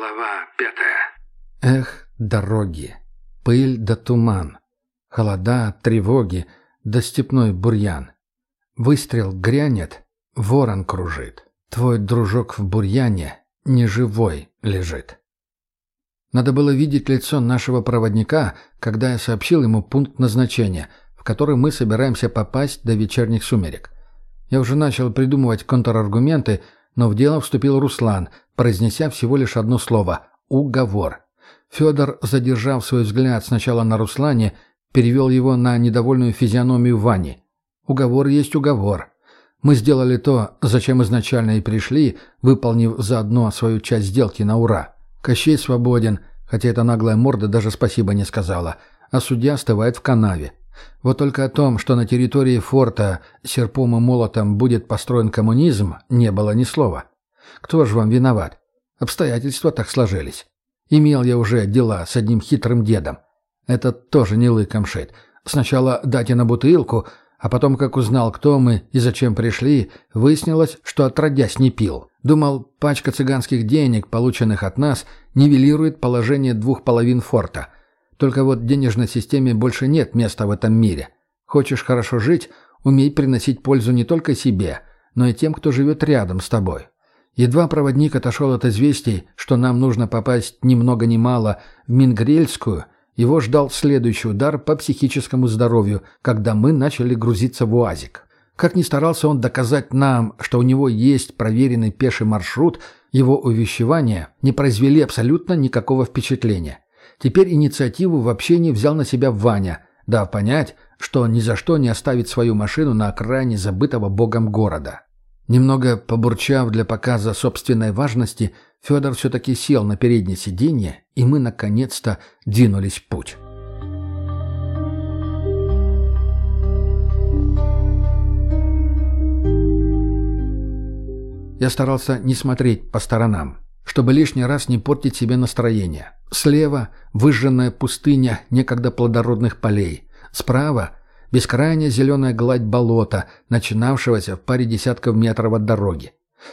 Глава пятая. Эх, дороги, пыль да туман, холода, тревоги да степной бурьян. Выстрел грянет, ворон кружит. Твой дружок в бурьяне неживой лежит. Надо было видеть лицо нашего проводника, когда я сообщил ему пункт назначения, в который мы собираемся попасть до вечерних сумерек. Я уже начал придумывать контраргументы, но в дело вступил Руслан, произнеся всего лишь одно слово «уговор». Федор, задержав свой взгляд сначала на Руслане, перевел его на недовольную физиономию Вани. «Уговор есть уговор. Мы сделали то, зачем изначально и пришли, выполнив заодно свою часть сделки на ура. Кощей свободен, хотя эта наглая морда даже спасибо не сказала, а судья остывает в канаве. Вот только о том, что на территории форта серпом и молотом будет построен коммунизм, не было ни слова. Кто же вам виноват? Обстоятельства так сложились. Имел я уже дела с одним хитрым дедом. Этот тоже не лыком шит. Сначала дайте на бутылку, а потом, как узнал, кто мы и зачем пришли, выяснилось, что отродясь не пил. Думал, пачка цыганских денег, полученных от нас, нивелирует положение двух половин форта. Только вот денежной системе больше нет места в этом мире. Хочешь хорошо жить, умей приносить пользу не только себе, но и тем, кто живет рядом с тобой. Едва проводник отошел от известий, что нам нужно попасть ни много ни мало в Мингрельскую – его ждал следующий удар по психическому здоровью, когда мы начали грузиться в УАЗик. Как ни старался он доказать нам, что у него есть проверенный пеший маршрут, его увещевания не произвели абсолютно никакого впечатления. Теперь инициативу в общении взял на себя Ваня, дав понять, что ни за что не оставит свою машину на окраине забытого богом города. Немного побурчав для показа собственной важности, Федор все-таки сел на переднее сиденье, и мы наконец-то двинулись в путь. Я старался не смотреть по сторонам, чтобы лишний раз не портить себе настроение. Слева – выжженная пустыня некогда плодородных полей. Справа – бескрайняя зеленая гладь болота, начинавшегося в паре десятков метров от дороги.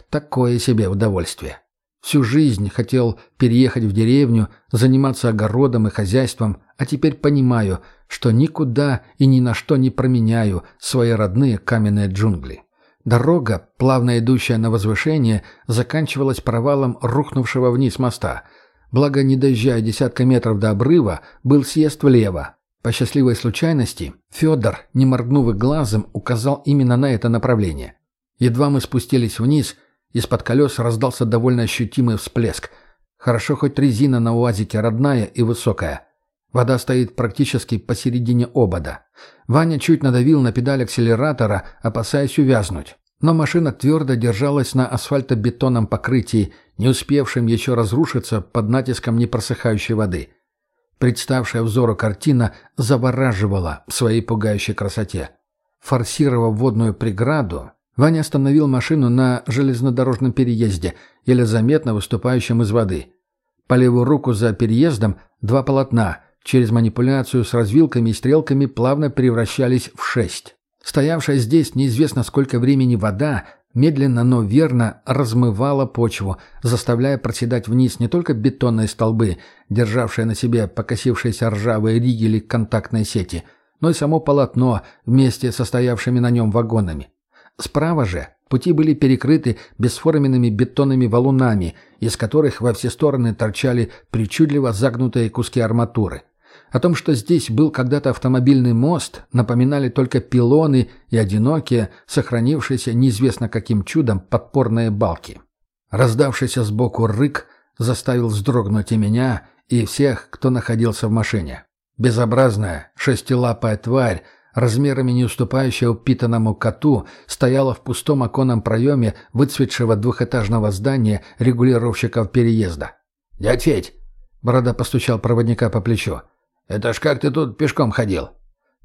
Такое себе удовольствие. Всю жизнь хотел переехать в деревню, заниматься огородом и хозяйством, а теперь понимаю, что никуда и ни на что не променяю свои родные каменные джунгли. Дорога, плавно идущая на возвышение, заканчивалась провалом рухнувшего вниз моста. Благо, не доезжая десятка метров до обрыва, был съезд влево. По счастливой случайности, Федор, не моргнув глазом, указал именно на это направление. Едва мы спустились вниз – из-под колес раздался довольно ощутимый всплеск. Хорошо хоть резина на УАЗике родная и высокая. Вода стоит практически посередине обода. Ваня чуть надавил на педаль акселератора, опасаясь увязнуть. Но машина твердо держалась на асфальтобетонном покрытии, не успевшем еще разрушиться под натиском непросыхающей воды. Представшая взору картина завораживала своей пугающей красоте. Форсировав водную преграду, Ваня остановил машину на железнодорожном переезде, еле заметно выступающем из воды. По левую руку за переездом два полотна, через манипуляцию с развилками и стрелками плавно превращались в шесть. Стоявшая здесь неизвестно сколько времени вода медленно, но верно размывала почву, заставляя проседать вниз не только бетонные столбы, державшие на себе покосившиеся ржавые ригели контактной сети, но и само полотно вместе со стоявшими на нем вагонами. Справа же пути были перекрыты бесформенными бетонными валунами, из которых во все стороны торчали причудливо загнутые куски арматуры. О том, что здесь был когда-то автомобильный мост, напоминали только пилоны и одинокие, сохранившиеся неизвестно каким чудом подпорные балки. Раздавшийся сбоку рык заставил вздрогнуть и меня, и всех, кто находился в машине. Безобразная, шестилапая тварь размерами не уступающая упитанному коту, стояла в пустом оконном проеме выцветшего двухэтажного здания регулировщиков переезда. «Дядь Федь!» — Борода постучал проводника по плечу. «Это ж как ты тут пешком ходил?»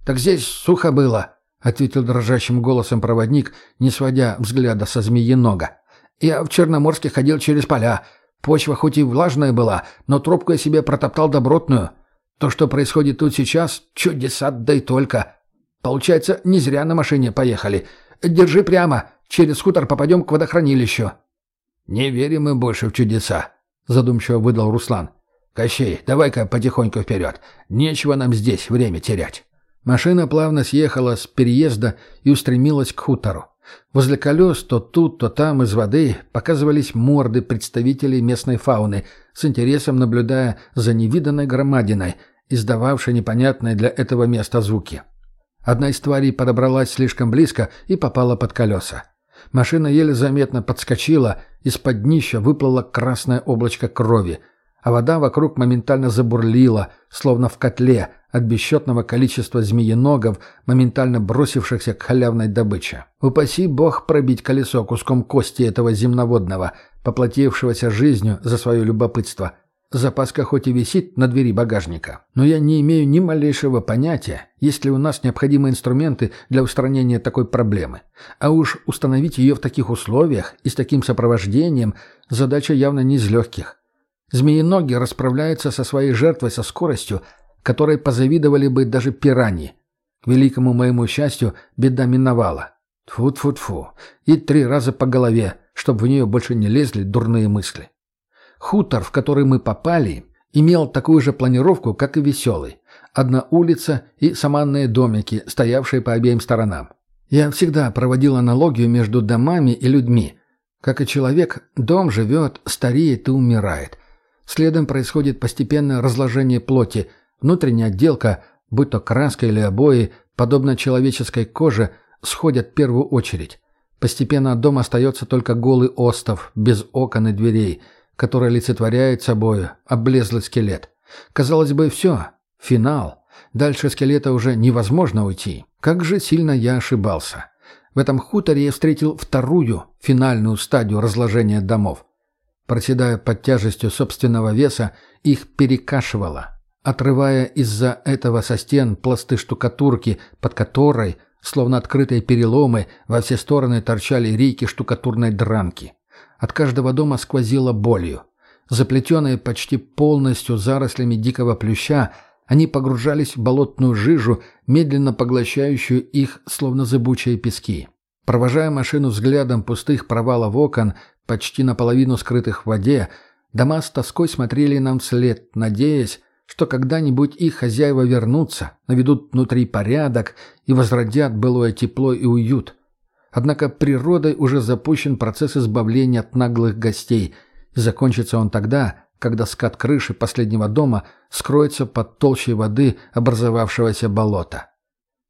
«Так здесь сухо было», — ответил дрожащим голосом проводник, не сводя взгляда со змеи-нога. «Я в Черноморске ходил через поля. Почва хоть и влажная была, но трубку я себе протоптал добротную. То, что происходит тут сейчас, чудеса, да и только. Получается, не зря на машине поехали. Держи прямо. Через хутор попадем к водохранилищу». «Не верим мы больше в чудеса», — задумчиво выдал Руслан. «Кощей, давай-ка потихоньку вперед. Нечего нам здесь время терять». Машина плавно съехала с переезда и устремилась к хутору. Возле колес то тут, то там из воды показывались морды представителей местной фауны, с интересом наблюдая за невиданной громадиной, издававшей непонятные для этого места звуки. Одна из тварей подобралась слишком близко и попала под колеса. Машина еле заметно подскочила, из-под днища выплыло красное облачко крови, а вода вокруг моментально забурлила, словно в котле, от бесчетного количества змееногов, моментально бросившихся к халявной добыче. Упаси бог пробить колесо куском кости этого земноводного, поплатившегося жизнью за свое любопытство. Запаска хоть и висит на двери багажника, но я не имею ни малейшего понятия, есть ли у нас необходимые инструменты для устранения такой проблемы. А уж установить ее в таких условиях и с таким сопровождением задача явно не из легких. Змееноги расправляются со своей жертвой со скоростью, которой позавидовали бы даже пираньи. К великому моему счастью, беда миновала. Тфу-тфу-тфу. И три раза по голове, чтобы в нее больше не лезли дурные мысли. Хутор, в который мы попали, имел такую же планировку, как и веселый. Одна улица и саманные домики, стоявшие по обеим сторонам. Я всегда проводил аналогию между домами и людьми. Как и человек, дом живет, стареет и умирает. Следом происходит постепенное разложение плоти, внутренняя отделка, будь то краска или обои, подобно человеческой коже, сходят в первую очередь. Постепенно от дома остается только голый остов, без окон и дверей – который олицетворяет собою облезлый скелет. Казалось бы, все, финал. Дальше скелета уже невозможно уйти. Как же сильно я ошибался. В этом хуторе я встретил вторую, финальную стадию разложения домов. Проседая под тяжестью собственного веса, их перекашивало, отрывая из-за этого со стен пласты штукатурки, под которой, словно открытые переломы, во все стороны торчали рейки штукатурной дранки. От каждого дома сквозило болью. Заплетенные почти полностью зарослями дикого плюща, они погружались в болотную жижу, медленно поглощающую их, словно зыбучие пески. Провожая машину взглядом пустых провалов окон, почти наполовину скрытых в воде, дома с тоской смотрели нам вслед, надеясь, что когда-нибудь их хозяева вернутся, наведут внутри порядок и возродят былое тепло и уют. Однако природой уже запущен процесс избавления от наглых гостей, и закончится он тогда, когда скат крыши последнего дома скроется под толщей воды образовавшегося болота.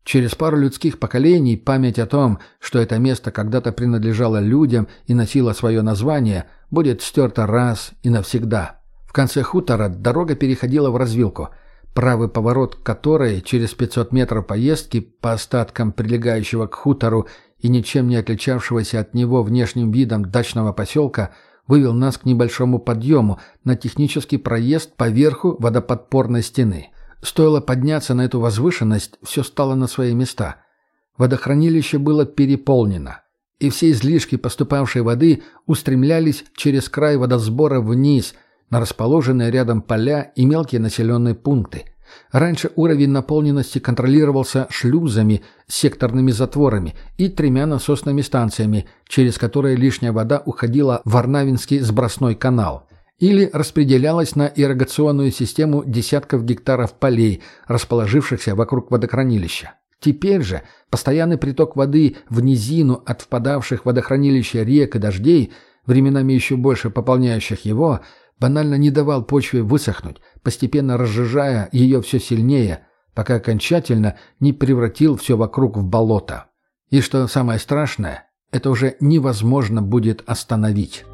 Через пару людских поколений память о том, что это место когда-то принадлежало людям и носило свое название, будет стерта раз и навсегда. В конце хутора дорога переходила в развилку, правый поворот которой через 500 метров поездки по остаткам прилегающего к хутору и ничем не отличавшегося от него внешним видом дачного поселка вывел нас к небольшому подъему на технический проезд по верху водоподпорной стены. Стоило подняться на эту возвышенность, все стало на свои места. Водохранилище было переполнено, и все излишки поступавшей воды устремлялись через край водосбора вниз на расположенные рядом поля и мелкие населенные пункты – Раньше уровень наполненности контролировался шлюзами, секторными затворами и тремя насосными станциями, через которые лишняя вода уходила в Арнавинский сбросной канал или распределялась на ирригационную систему десятков гектаров полей, расположившихся вокруг водохранилища. Теперь же постоянный приток воды в низину от впадавших в водохранилище рек и дождей, временами еще больше пополняющих его – банально не давал почве высохнуть, постепенно разжижая ее все сильнее, пока окончательно не превратил все вокруг в болото. И что самое страшное, это уже невозможно будет остановить.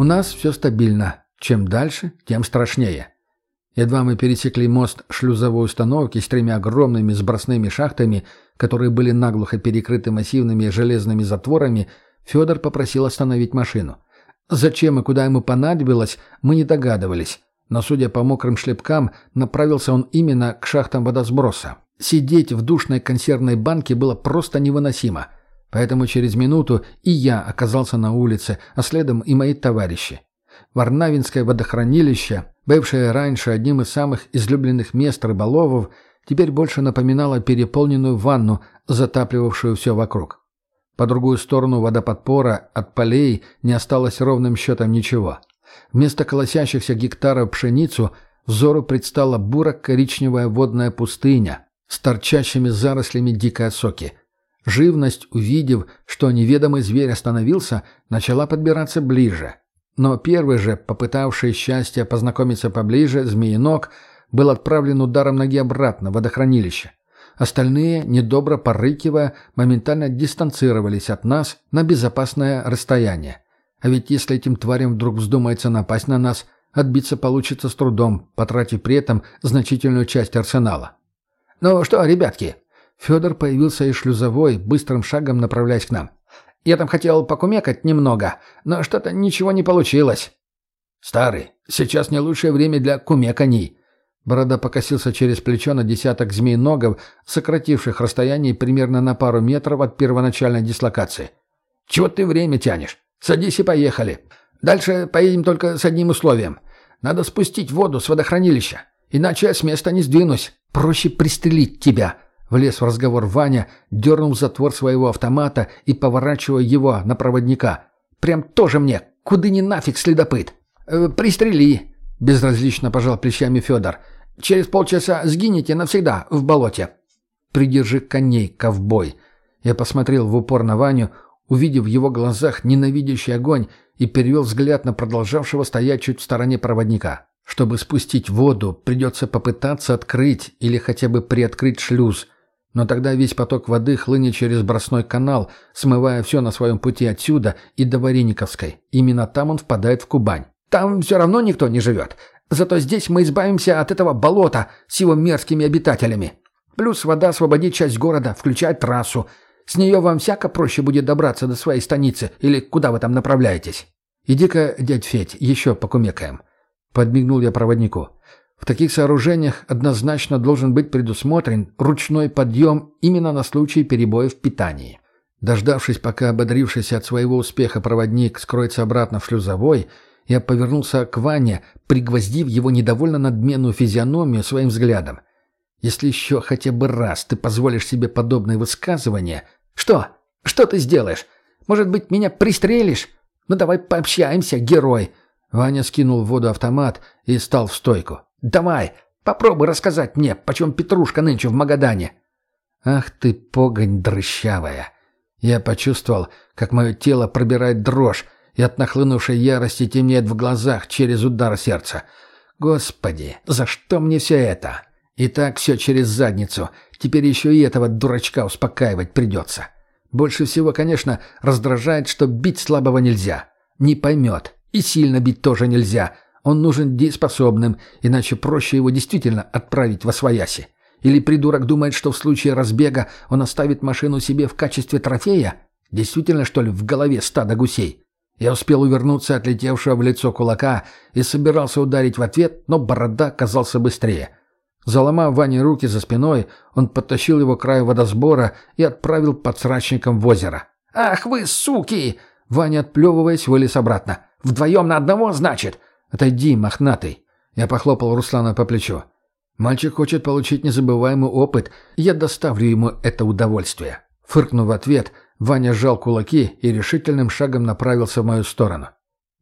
У нас все стабильно. Чем дальше, тем страшнее. Едва мы пересекли мост шлюзовой установки с тремя огромными сбросными шахтами, которые были наглухо перекрыты массивными железными затворами, Федор попросил остановить машину. Зачем и куда ему понадобилось, мы не догадывались. Но, судя по мокрым шлепкам, направился он именно к шахтам водосброса. Сидеть в душной консервной банке было просто невыносимо. Поэтому через минуту и я оказался на улице, а следом и мои товарищи. Варнавинское водохранилище, бывшее раньше одним из самых излюбленных мест рыболовов, теперь больше напоминала переполненную ванну, затапливавшую все вокруг. По другую сторону водоподпора от полей не осталось ровным счетом ничего. Вместо колосящихся гектаров пшеницу взору предстала буро-коричневая водная пустыня с торчащими зарослями дикой осоки. Живность, увидев, что неведомый зверь остановился, начала подбираться ближе. Но первый же, попытавший счастье познакомиться поближе, змеенок, был отправлен ударом ноги обратно в водохранилище. Остальные, недобро порыкивая, моментально дистанцировались от нас на безопасное расстояние. А ведь если этим тварям вдруг вздумается напасть на нас, отбиться получится с трудом, потратив при этом значительную часть арсенала. «Ну что, ребятки?» Федор появился из шлюзовой, быстрым шагом направляясь к нам. «Я там хотел покумекать немного, но что-то ничего не получилось». «Старый, сейчас не лучшее время для кумеканий». Борода покосился через плечо на десяток змей-ногов, сокративших расстояние примерно на пару метров от первоначальной дислокации. «Чего ты время тянешь? Садись и поехали. Дальше поедем только с одним условием. Надо спустить воду с водохранилища, иначе я с места не сдвинусь. Проще пристрелить тебя». Влез в разговор Ваня, дернул затвор своего автомата и поворачивая его на проводника. «Прям тоже мне! Куды ни нафиг, следопыт!» э, «Пристрели!» — безразлично пожал плечами Федор. «Через полчаса сгинете навсегда в болоте». «Придержи коней, ковбой!» Я посмотрел в упор на Ваню, увидев в его глазах ненавидящий огонь, и перевел взгляд на продолжавшего стоять чуть в стороне проводника. Чтобы спустить воду, придется попытаться открыть или хотя бы приоткрыть шлюз. Но тогда весь поток воды хлынет через бросной канал, смывая все на своем пути отсюда и до Варениковской. Именно там он впадает в Кубань. Там все равно никто не живет. Зато здесь мы избавимся от этого болота с его мерзкими обитателями. Плюс вода освободит часть города, включая трассу. С нее вам всяко проще будет добраться до своей станицы или куда вы там направляетесь. Иди-ка, дядь Федь, еще покумекаем. Подмигнул я проводнику. В таких сооружениях однозначно должен быть предусмотрен ручной подъем именно на случай перебоев в питании. Дождавшись, пока ободрившийся от своего успеха проводник скроется обратно в шлюзовой, я повернулся к Ване, пригвоздив его недовольно надменную физиономию своим взглядом. «Если еще хотя бы раз ты позволишь себе подобное высказывание, «Что? Что ты сделаешь? Может быть, меня пристрелишь? Ну давай пообщаемся, герой!» Ваня скинул в воду автомат и стал в стойку. «Давай, попробуй рассказать мне, почем петрушка нынче в Магадане». «Ах ты, погонь дрыщавая!» Я почувствовал, как мое тело пробирает дрожь, и от нахлынувшей ярости темнеет в глазах через удар сердца. «Господи, за что мне все это?» И так все через задницу. Теперь еще и этого дурачка успокаивать придется. Больше всего, конечно, раздражает, что бить слабого нельзя. Не поймет. И сильно бить тоже нельзя. Он нужен дееспособным, иначе проще его действительно отправить во свояси. Или придурок думает, что в случае разбега он оставит машину себе в качестве трофея? Действительно, что ли, в голове стада гусей? Я успел увернуться от летевшего в лицо кулака и собирался ударить в ответ, но борода казался быстрее. Заломав Ване руки за спиной, он подтащил его к краю водосбора и отправил подсрачником в озеро. «Ах вы, суки!» Ваня, отплевываясь, вылез обратно. «Вдвоем на одного, значит?» «Отойди, мохнатый!» Я похлопал Руслана по плечу. «Мальчик хочет получить незабываемый опыт, я доставлю ему это удовольствие». Фыркнув в ответ, Ваня сжал кулаки и решительным шагом направился в мою сторону.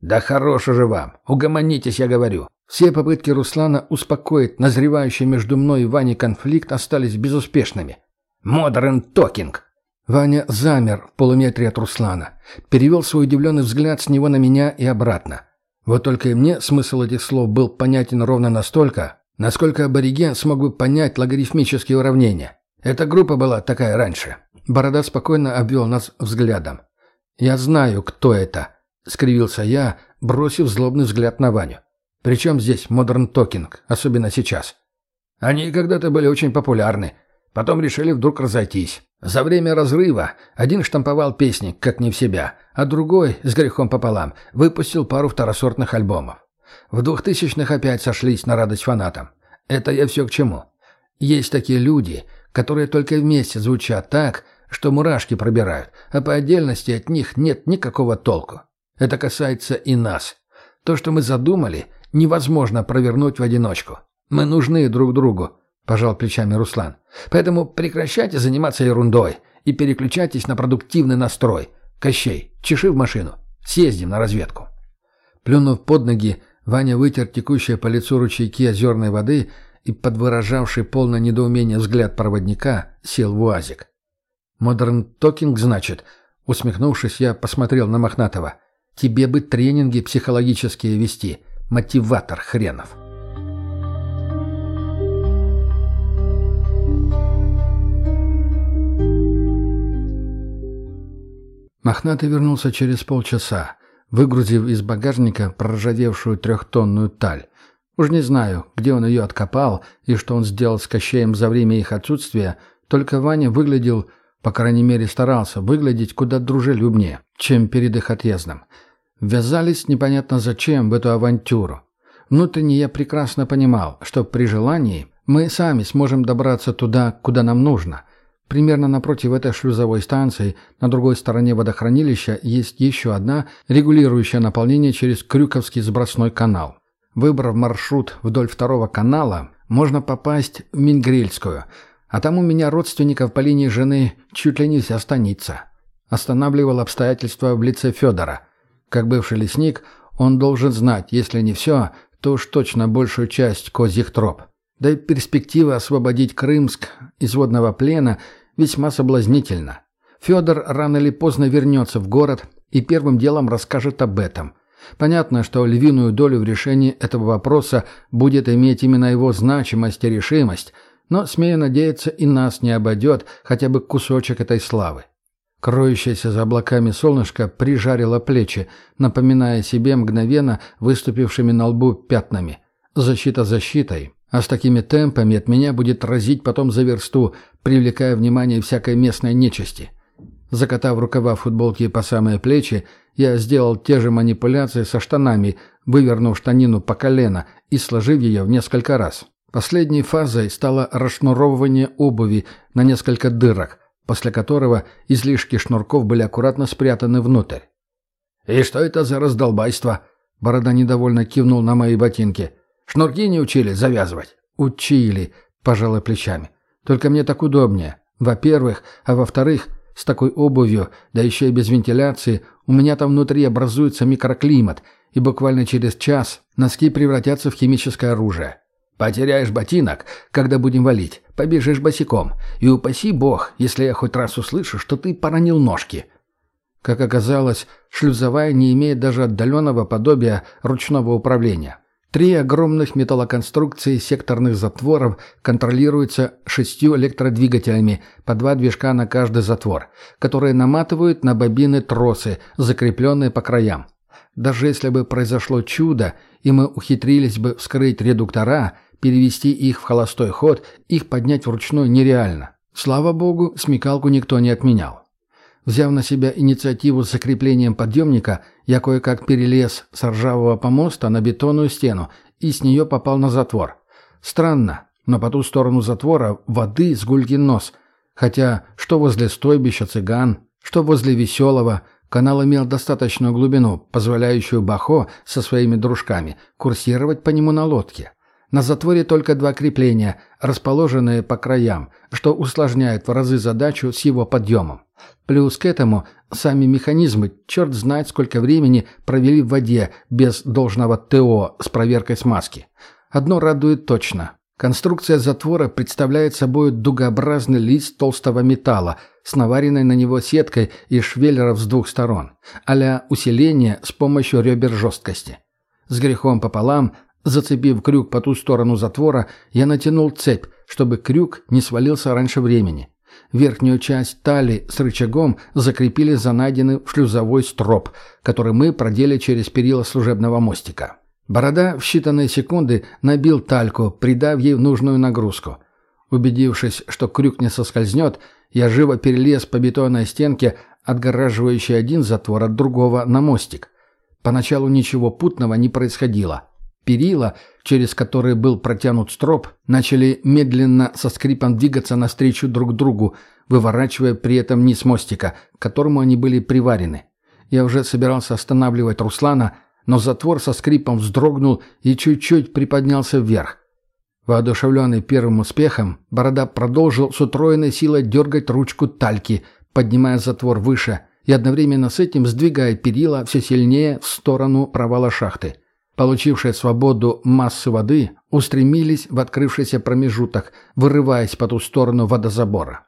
«Да хорош уже вам! Угомонитесь, я говорю!» Все попытки Руслана успокоить назревающий между мной и Ваней конфликт остались безуспешными. «Модерн токинг!» Ваня замер в полуметре от Руслана, перевел свой удивленный взгляд с него на меня и обратно. Вот только и мне смысл этих слов был понятен ровно настолько, насколько абориген смог бы понять логарифмические уравнения. Эта группа была такая раньше. Борода спокойно обвел нас взглядом. «Я знаю, кто это», — скривился я, бросив злобный взгляд на Ваню. Причем здесь модерн токинг, особенно сейчас? Они когда-то были очень популярны. Потом решили вдруг разойтись. За время разрыва один штамповал песни, как не в себя, а другой, с грехом пополам, выпустил пару второсортных альбомов. В двухтысячных опять сошлись на радость фанатам. Это я все к чему. Есть такие люди, которые только вместе звучат так, что мурашки пробирают, а по отдельности от них нет никакого толку. Это касается и нас. То, что мы задумали – невозможно провернуть в одиночку. Мы нужны друг другу. Пожал плечами Руслан. «Поэтому прекращайте заниматься ерундой и переключайтесь на продуктивный настрой. Кощей, чеши в машину. Съездим на разведку». Плюнув под ноги, Ваня вытер текущие по лицу ручейки озерной воды и, под выражавший полное недоумение взгляд проводника, сел в УАЗик. «Модерн токинг, значит?» Усмехнувшись, я посмотрел на Мохнатова. «Тебе бы тренинги психологические вести. Мотиватор хренов». Мохнатый вернулся через полчаса, выгрузив из багажника проржавевшую трехтонную таль. Уж не знаю, где он ее откопал и что он сделал с Кощеем за время их отсутствия, только Ваня выглядел по крайней мере, старался выглядеть куда дружелюбнее, чем перед их отъездом. Ввязались непонятно зачем в эту авантюру. Внутренне я прекрасно понимал, что при желании мы сами сможем добраться туда, куда нам нужно. Примерно напротив этой шлюзовой станции, на другой стороне водохранилища, есть еще одна, регулирующая наполнение через Крюковский сбросной канал. Выбрав маршрут вдоль второго канала, можно попасть в Мингрельскую – а там у меня родственников по линии жены чуть ли не вся станица. Останавливал обстоятельства в лице Федора. Как бывший лесник, он должен знать, если не все, то уж точно большую часть козьих троп. Да и перспектива освободить Крымск из водного плена весьма соблазнительна. Федор рано или поздно вернется в город и первым делом расскажет об этом. Понятно, что львиную долю в решении этого вопроса будет иметь именно его значимость и решимость – но, смею надеяться, и нас не обойдет хотя бы кусочек этой славы. Кроющееся за облаками солнышко прижарило плечи, напоминая себе мгновенно выступившими на лбу пятнами. Защита защитой, а с такими темпами от меня будет разить потом за версту, привлекая внимание всякой местной нечисти. Закатав рукава футболки по самые плечи, я сделал те же манипуляции со штанами, вывернув штанину по колено и сложив ее в несколько раз. Последней фазой стало расшнуровывание обуви на несколько дырок, после которого излишки шнурков были аккуратно спрятаны внутрь. «И что это за раздолбайство?» Борода недовольно кивнул на мои ботинки. «Шнурки не учили завязывать?» «Учили», — пожалуй плечами. «Только мне так удобнее. Во-первых, а во-вторых, с такой обувью, да еще и без вентиляции, у меня там внутри образуется микроклимат, и буквально через час носки превратятся в химическое оружие. Потеряешь ботинок, когда будем валить, побежишь босиком. И упаси бог, если я хоть раз услышу, что ты поранил ножки». Как оказалось, шлюзовая не имеет даже отдаленного подобия ручного управления. Три огромных металлоконструкции секторных затворов контролируются шестью электродвигателями, по два движка на каждый затвор, которые наматывают на бобины тросы, закрепленные по краям. Даже если бы произошло чудо, и мы ухитрились бы вскрыть редуктора – Перевести их в холостой ход, их поднять вручную нереально. Слава богу, смекалку никто не отменял. Взяв на себя инициативу с закреплением подъемника, я кое-как перелез с ржавого помоста на бетонную стену и с нее попал на затвор. Странно, но по ту сторону затвора воды с гулькин нос. Хотя что возле стойбища цыган, что возле веселого, канал имел достаточную глубину, позволяющую Бахо со своими дружками курсировать по нему на лодке. На затворе только два крепления, расположенные по краям, что усложняет в разы задачу с его подъемом. Плюс к этому сами механизмы, черт знает сколько времени, провели в воде без должного ТО с проверкой смазки. Одно радует точно. Конструкция затвора представляет собой дугообразный лист толстого металла с наваренной на него сеткой из швеллеров с двух сторон, а усиление с помощью ребер жесткости. С грехом пополам – Зацепив крюк по ту сторону затвора, я натянул цепь, чтобы крюк не свалился раньше времени. Верхнюю часть тали с рычагом закрепили за найденный шлюзовой строп, который мы продели через перила служебного мостика. Борода в считанные секунды набил тальку, придав ей нужную нагрузку. Убедившись, что крюк не соскользнет, я живо перелез по бетонной стенке, отгораживающей один затвор от другого на мостик. Поначалу ничего путного не происходило. Перила, через которые был протянут строп, начали медленно со скрипом двигаться навстречу друг другу, выворачивая при этом низ мостика, к которому они были приварены. Я уже собирался останавливать Руслана, но затвор со скрипом вздрогнул и чуть-чуть приподнялся вверх. Воодушевленный первым успехом, Борода продолжил с утроенной силой дергать ручку тальки, поднимая затвор выше и одновременно с этим сдвигая перила все сильнее в сторону провала шахты. Получившие свободу массы воды устремились в открывшийся промежуток, вырываясь по ту сторону водозабора.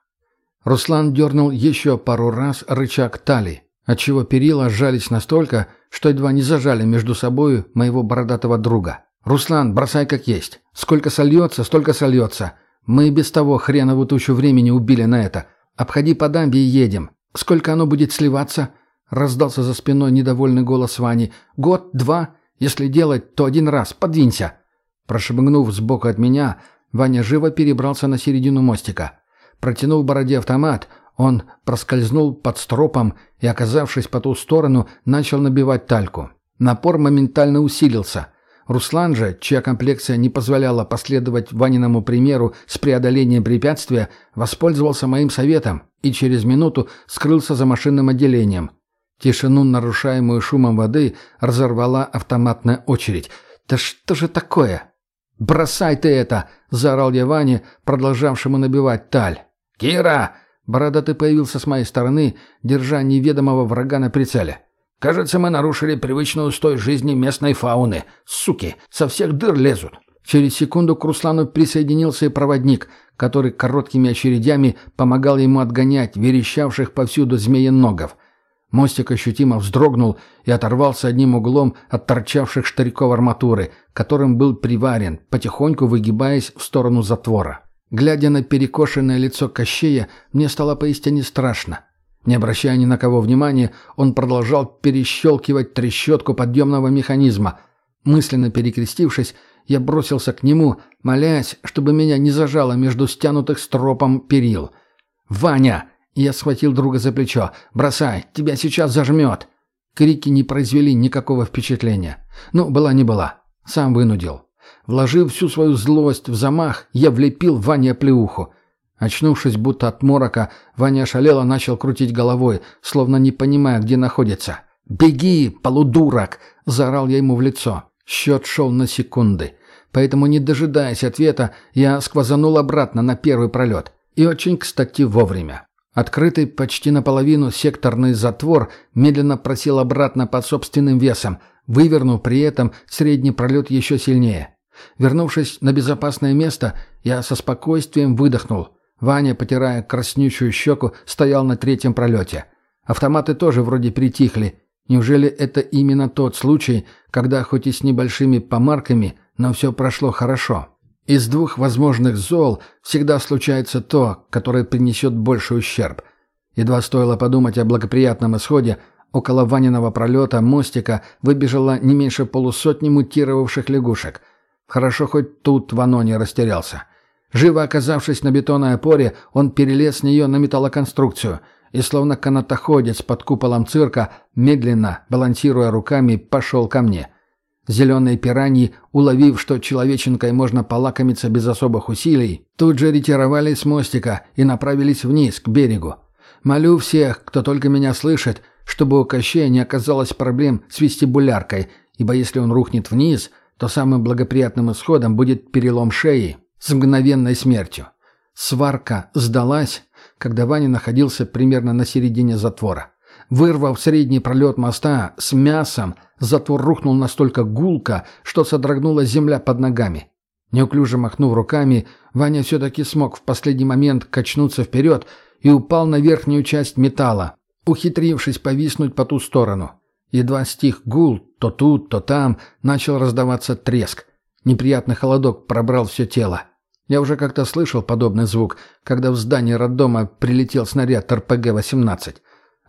Руслан дернул еще пару раз рычаг тали, отчего перила сжались настолько, что едва не зажали между собою моего бородатого друга. «Руслан, бросай как есть. Сколько сольется, столько сольется. Мы и без того хренову тучу времени убили на это. Обходи по дамбе и едем. Сколько оно будет сливаться?» Раздался за спиной недовольный голос Вани. «Год, два. Если делать, то один раз. Подвинься». Прошмыгнув сбоку от меня, Ваня живо перебрался на середину мостика. Протянув бороде автомат, он проскользнул под стропом и, оказавшись по ту сторону, начал набивать тальку. Напор моментально усилился – Руслан же, чья комплекция не позволяла последовать Ваниному примеру с преодолением препятствия, воспользовался моим советом и через минуту скрылся за машинным отделением. Тишину, нарушаемую шумом воды, разорвала автоматная очередь. «Да что же такое?» «Бросай ты это!» — заорал я Ване, продолжавшему набивать таль. «Кира!» — бородатый появился с моей стороны, держа неведомого врага на прицеле. Кажется, мы нарушили привычный устой жизни местной фауны. Суки, со всех дыр лезут. Через секунду к Руслану присоединился и проводник, который короткими очередями помогал ему отгонять верещавших повсюду змееногов. Мостик ощутимо вздрогнул и оторвался одним углом от торчавших штырьков арматуры, которым был приварен, потихоньку выгибаясь в сторону затвора. Глядя на перекошенное лицо Кощея, мне стало поистине страшно. Не обращая ни на кого внимания, он продолжал перещелкивать трещотку подъемного механизма. Мысленно перекрестившись, я бросился к нему, молясь, чтобы меня не зажало между стянутых стропом перил. «Ваня!» Я схватил друга за плечо. «Бросай! Тебя сейчас зажмет!» Крики не произвели никакого впечатления. Ну, была не была. Сам вынудил. Вложив всю свою злость в замах, я влепил Ване плеуху. Очнувшись будто от морока, Ваня шалело начал крутить головой, словно не понимая, где находится. «Беги, полудурок!» – заорал я ему в лицо. Счет шел на секунды. Поэтому, не дожидаясь ответа, я сквозанул обратно на первый пролет. И очень, кстати, вовремя. Открытый почти наполовину секторный затвор медленно просел обратно под собственным весом, вывернув при этом средний пролет еще сильнее. Вернувшись на безопасное место, я со спокойствием выдохнул – Ваня, потирая краснючую щеку, стоял на третьем пролете. Автоматы тоже вроде притихли. Неужели это именно тот случай, когда хоть и с небольшими помарками, но все прошло хорошо? Из двух возможных зол всегда случается то, которое принесет больший ущерб. Едва стоило подумать о благоприятном исходе, около Ваниного пролета мостика выбежало не меньше полусотни мутировавших лягушек. Хорошо хоть тут Вано не растерялся. Живо оказавшись на бетонной опоре, он перелез с нее на металлоконструкцию и, словно канатоходец под куполом цирка, медленно, балансируя руками, пошел ко мне. Зеленые пираньи, уловив, что человеченкой можно полакомиться без особых усилий, тут же ретировались с мостика и направились вниз, к берегу. Молю всех, кто только меня слышит, чтобы у Кощея не оказалось проблем с вестибуляркой, ибо если он рухнет вниз, то самым благоприятным исходом будет перелом шеи, с мгновенной смертью. Сварка сдалась, когда Ваня находился примерно на середине затвора. Вырвав средний пролет моста с мясом, затвор рухнул настолько гулко, что содрогнула земля под ногами. Неуклюже махнув руками, Ваня все-таки смог в последний момент качнуться вперед и упал на верхнюю часть металла, ухитрившись повиснуть по ту сторону. Едва стих гул, то тут, то там, начал раздаваться треск. Неприятный холодок пробрал все тело. Я уже как-то слышал подобный звук, когда в здание роддома прилетел снаряд РПГ-18.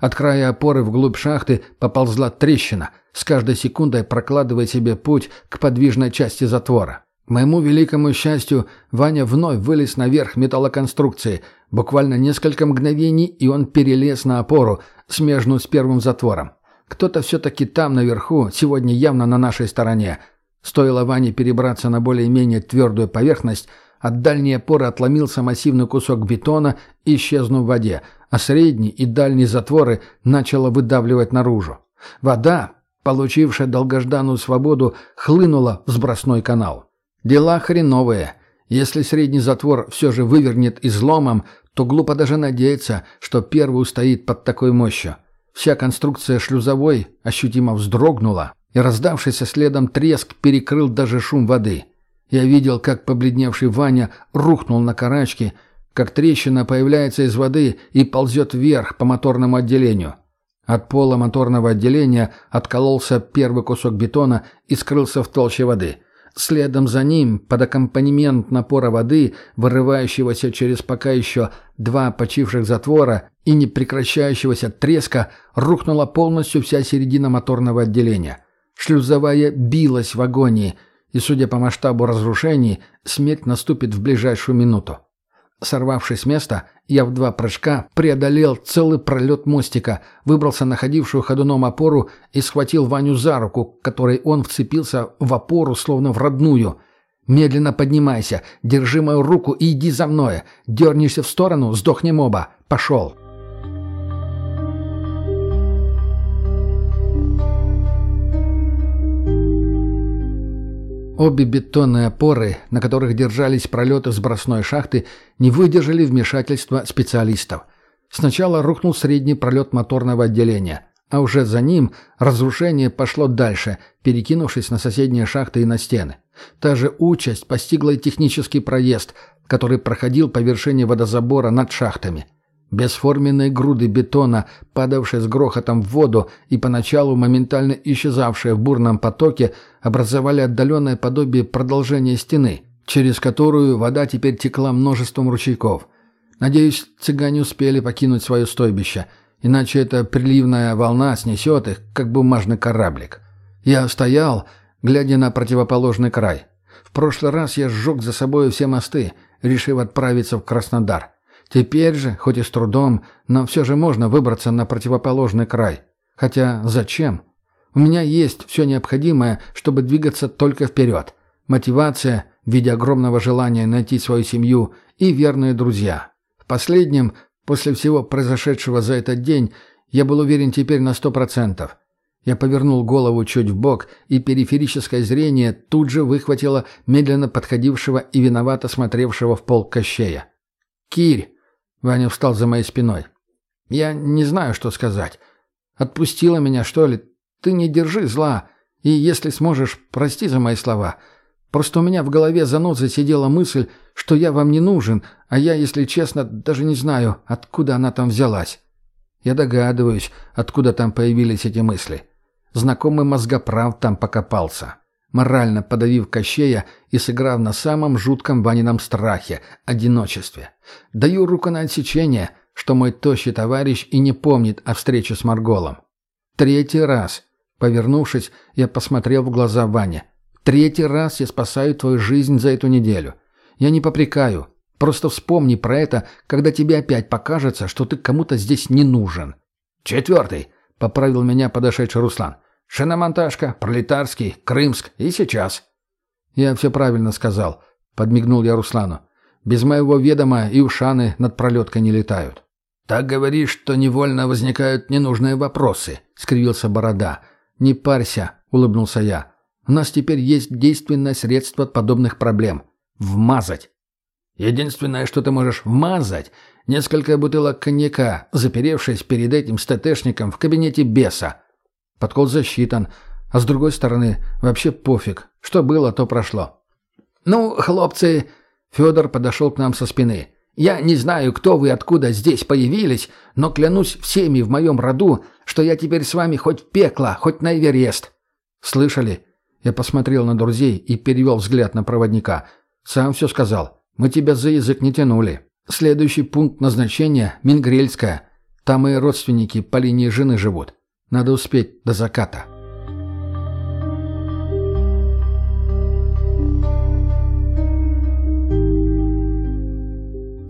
От края опоры вглубь шахты поползла трещина, с каждой секундой прокладывая себе путь к подвижной части затвора. К моему великому счастью, Ваня вновь вылез наверх металлоконструкции. Буквально несколько мгновений, и он перелез на опору, смежную с первым затвором. Кто-то все-таки там, наверху, сегодня явно на нашей стороне. Стоило Ване перебраться на более-менее твердую поверхность, от дальней опоры отломился массивный кусок бетона, исчезнув в воде, а средний и дальний затворы начало выдавливать наружу. Вода, получившая долгожданную свободу, хлынула в сбросной канал. Дела хреновые. Если средний затвор все же вывернет изломом, то глупо даже надеяться, что первый устоит под такой мощью. Вся конструкция шлюзовой ощутимо вздрогнула, и раздавшийся следом треск перекрыл даже шум воды. Я видел, как побледневший Ваня рухнул на карачки, как трещина появляется из воды и ползет вверх по моторному отделению. От пола моторного отделения откололся первый кусок бетона и скрылся в толще воды. Следом за ним, под аккомпанемент напора воды, вырывающегося через пока еще два почивших затвора и непрекращающегося треска, рухнула полностью вся середина моторного отделения. Шлюзовая билась в агонии, и, судя по масштабу разрушений, смерть наступит в ближайшую минуту. Сорвавшись с места, я в два прыжка преодолел целый пролет мостика, выбрался на ходившую ходуном опору и схватил Ваню за руку, которой он вцепился в опору, словно в родную. «Медленно поднимайся, держи мою руку и иди за мной. Дернешься в сторону, сдохнем оба. Пошел!» Обе бетонные опоры, на которых держались пролеты сбросной шахты, не выдержали вмешательства специалистов. Сначала рухнул средний пролет моторного отделения, а уже за ним разрушение пошло дальше, перекинувшись на соседние шахты и на стены. Та же участь постигла и технический проезд, который проходил по вершине водозабора над шахтами – Бесформенные груды бетона, падавшие с грохотом в воду и поначалу моментально исчезавшие в бурном потоке, образовали отдаленное подобие продолжения стены, через которую вода теперь текла множеством ручейков. Надеюсь, цыгане успели покинуть свое стойбище, иначе эта приливная волна снесет их, как бумажный кораблик. Я стоял, глядя на противоположный край. В прошлый раз я сжег за собой все мосты, решив отправиться в Краснодар. Теперь же, хоть и с трудом, но все же можно выбраться на противоположный край. Хотя зачем? У меня есть все необходимое, чтобы двигаться только вперед. Мотивация в виде огромного желания найти свою семью и верные друзья. В последнем, после всего произошедшего за этот день, я был уверен теперь на сто процентов. Я повернул голову чуть в бок, и периферическое зрение тут же выхватило медленно подходившего и виновато смотревшего в пол Кощея. «Кирь!» Ваня встал за моей спиной. «Я не знаю, что сказать. Отпустила меня, что ли? Ты не держи зла. И если сможешь, прости за мои слова. Просто у меня в голове занозой сидела мысль, что я вам не нужен, а я, если честно, даже не знаю, откуда она там взялась. Я догадываюсь, откуда там появились эти мысли. Знакомый мозгоправ там покопался морально подавив Кощея и сыграв на самом жутком Ванином страхе – одиночестве. Даю руку на отсечение, что мой тощий товарищ и не помнит о встрече с Марголом. Третий раз, повернувшись, я посмотрел в глаза Ване. Третий раз я спасаю твою жизнь за эту неделю. Я не попрекаю. Просто вспомни про это, когда тебе опять покажется, что ты кому-то здесь не нужен. Четвертый, поправил меня подошедший Руслан. Шиномонтажка, Пролетарский, Крымск и сейчас». «Я все правильно сказал», — подмигнул я Руслану. «Без моего ведома и ушаны над пролеткой не летают». «Так говоришь, что невольно возникают ненужные вопросы», — скривился Борода. «Не парься», — улыбнулся я. «У нас теперь есть действенное средство от подобных проблем. Вмазать». «Единственное, что ты можешь вмазать, несколько бутылок коньяка, заперевшись перед этим статешником в кабинете беса», Подкол засчитан. А с другой стороны, вообще пофиг. Что было, то прошло. «Ну, хлопцы...» Федор подошел к нам со спины. «Я не знаю, кто вы откуда здесь появились, но клянусь всеми в моем роду, что я теперь с вами хоть в пекло, хоть на Эверест». «Слышали?» Я посмотрел на друзей и перевел взгляд на проводника. «Сам все сказал. Мы тебя за язык не тянули. Следующий пункт назначения — Мингрельская. Там и родственники по линии жены живут. Надо успеть до заката.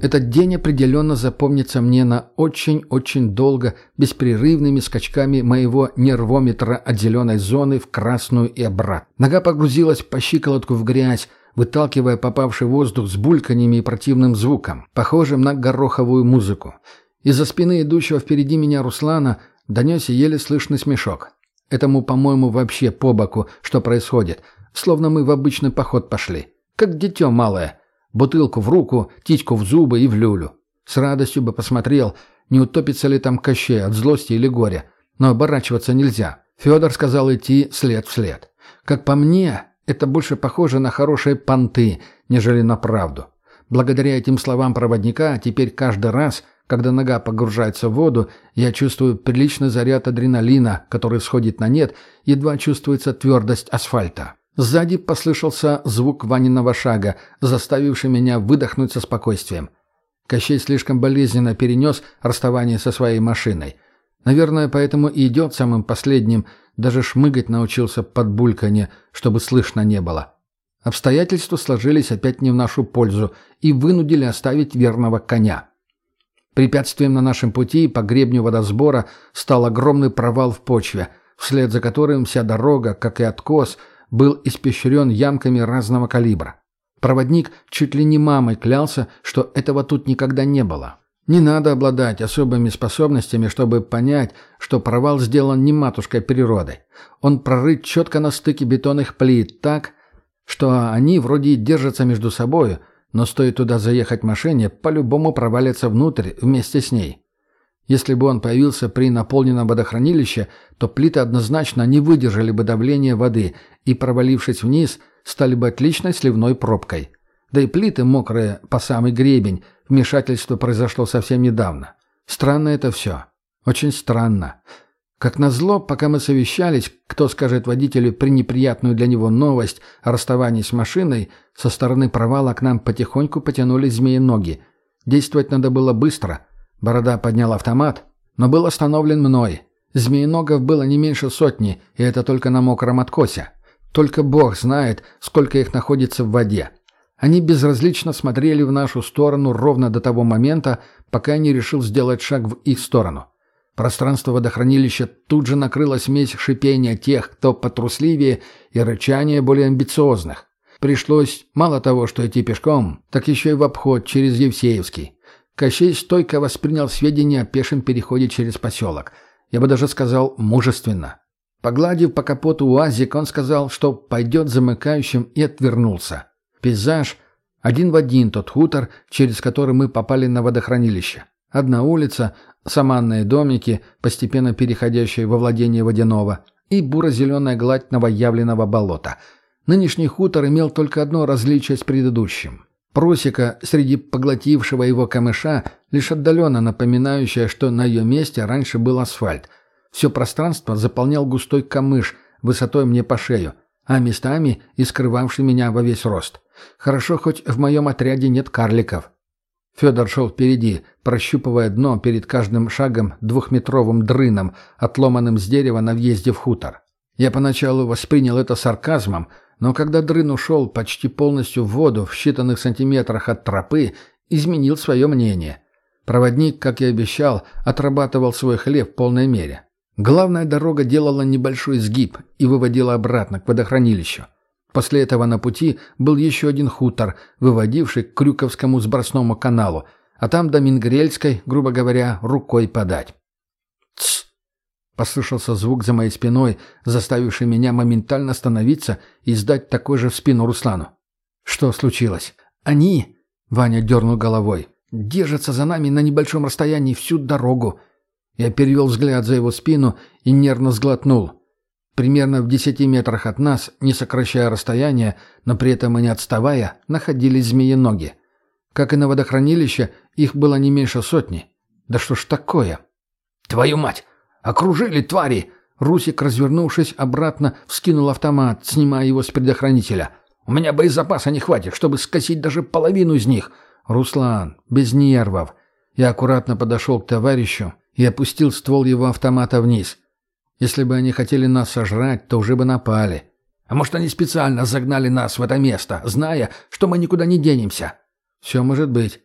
Этот день определенно запомнится мне на очень-очень долго беспрерывными скачками моего нервометра от зеленой зоны в красную и обратно. Нога погрузилась по щиколотку в грязь, выталкивая попавший воздух с бульканьями и противным звуком, похожим на гороховую музыку. Из-за спины идущего впереди меня Руслана Донесся еле слышный смешок. Этому, по-моему, вообще по боку, что происходит. Словно мы в обычный поход пошли. Как дитё малое. Бутылку в руку, титьку в зубы и в люлю. С радостью бы посмотрел, не утопится ли там Кощей от злости или горя. Но оборачиваться нельзя. Федор сказал идти след в след. Как по мне, это больше похоже на хорошие понты, нежели на правду. Благодаря этим словам проводника теперь каждый раз, когда нога погружается в воду, я чувствую приличный заряд адреналина, который сходит на нет, едва чувствуется твердость асфальта. Сзади послышался звук Ваниного шага, заставивший меня выдохнуть со спокойствием. Кощей слишком болезненно перенес расставание со своей машиной. Наверное, поэтому и идет самым последним, даже шмыгать научился под бульканье, чтобы слышно не было. Обстоятельства сложились опять не в нашу пользу и вынудили оставить верного коня. Препятствием на нашем пути по гребню водосбора стал огромный провал в почве, вслед за которым вся дорога, как и откос, был испещрен ямками разного калибра. Проводник чуть ли не мамой клялся, что этого тут никогда не было. Не надо обладать особыми способностями, чтобы понять, что провал сделан не матушкой природой. Он прорыт четко на стыке бетонных плит так, что они вроде держатся между собой, но стоит туда заехать машине, по-любому провалится внутрь вместе с ней. Если бы он появился при наполненном водохранилище, то плиты однозначно не выдержали бы давления воды и, провалившись вниз, стали бы отличной сливной пробкой. Да и плиты мокрые по самый гребень, вмешательство произошло совсем недавно. Странно это все. Очень странно. Как назло, пока мы совещались, кто скажет водителю пренеприятную для него новость о расставании с машиной, со стороны провала к нам потихоньку потянулись змеи-ноги. Действовать надо было быстро. Борода поднял автомат, но был остановлен мной. Змеиногов было не меньше сотни, и это только на мокром откосе. Только Бог знает, сколько их находится в воде. Они безразлично смотрели в нашу сторону ровно до того момента, пока я не решил сделать шаг в их сторону. Пространство водохранилища тут же накрыло смесь шипения тех, кто потрусливее, и рычания более амбициозных. Пришлось мало того, что идти пешком, так еще и в обход через Евсеевский. Кощей стойко воспринял сведения о пешем переходе через поселок. Я бы даже сказал, мужественно. Погладив по капоту УАЗик, он сказал, что пойдет замыкающим и отвернулся. Пейзаж один в один тот хутор, через который мы попали на водохранилище. Одна улица, саманные домики, постепенно переходящие во владение водяного, и буро-зеленая гладь новоявленного болота. Нынешний хутор имел только одно различие с предыдущим. Просека среди поглотившего его камыша, лишь отдаленно напоминающая, что на ее месте раньше был асфальт. Все пространство заполнял густой камыш, высотой мне по шею, а местами и скрывавший меня во весь рост. Хорошо, хоть в моем отряде нет карликов. Федор шел впереди, прощупывая дно перед каждым шагом двухметровым дрыном, отломанным с дерева на въезде в хутор. Я поначалу воспринял это сарказмом, но когда дрын ушел почти полностью в воду в считанных сантиметрах от тропы, изменил свое мнение. Проводник, как и обещал, отрабатывал свой хлеб в полной мере. Главная дорога делала небольшой сгиб и выводила обратно к водохранилищу. После этого на пути был еще один хутор, выводивший к Крюковскому сбросному каналу, а там до Мингрельской, грубо говоря, рукой подать. «Тсс!» — послышался звук за моей спиной, заставивший меня моментально остановиться и сдать такой же в спину Руслану. «Что случилось?» «Они!» — Ваня дернул головой. «Держатся за нами на небольшом расстоянии всю дорогу». Я перевел взгляд за его спину и нервно сглотнул. Примерно в десяти метрах от нас, не сокращая расстояние, но при этом и не отставая, находились змеи-ноги. Как и на водохранилище, их было не меньше сотни. Да что ж такое? «Твою мать! Окружили твари!» Русик, развернувшись обратно, вскинул автомат, снимая его с предохранителя. «У меня боезапаса не хватит, чтобы скосить даже половину из них!» «Руслан, без нервов!» Я аккуратно подошел к товарищу и опустил ствол его автомата вниз. Если бы они хотели нас сожрать, то уже бы напали. А может, они специально загнали нас в это место, зная, что мы никуда не денемся? Все может быть.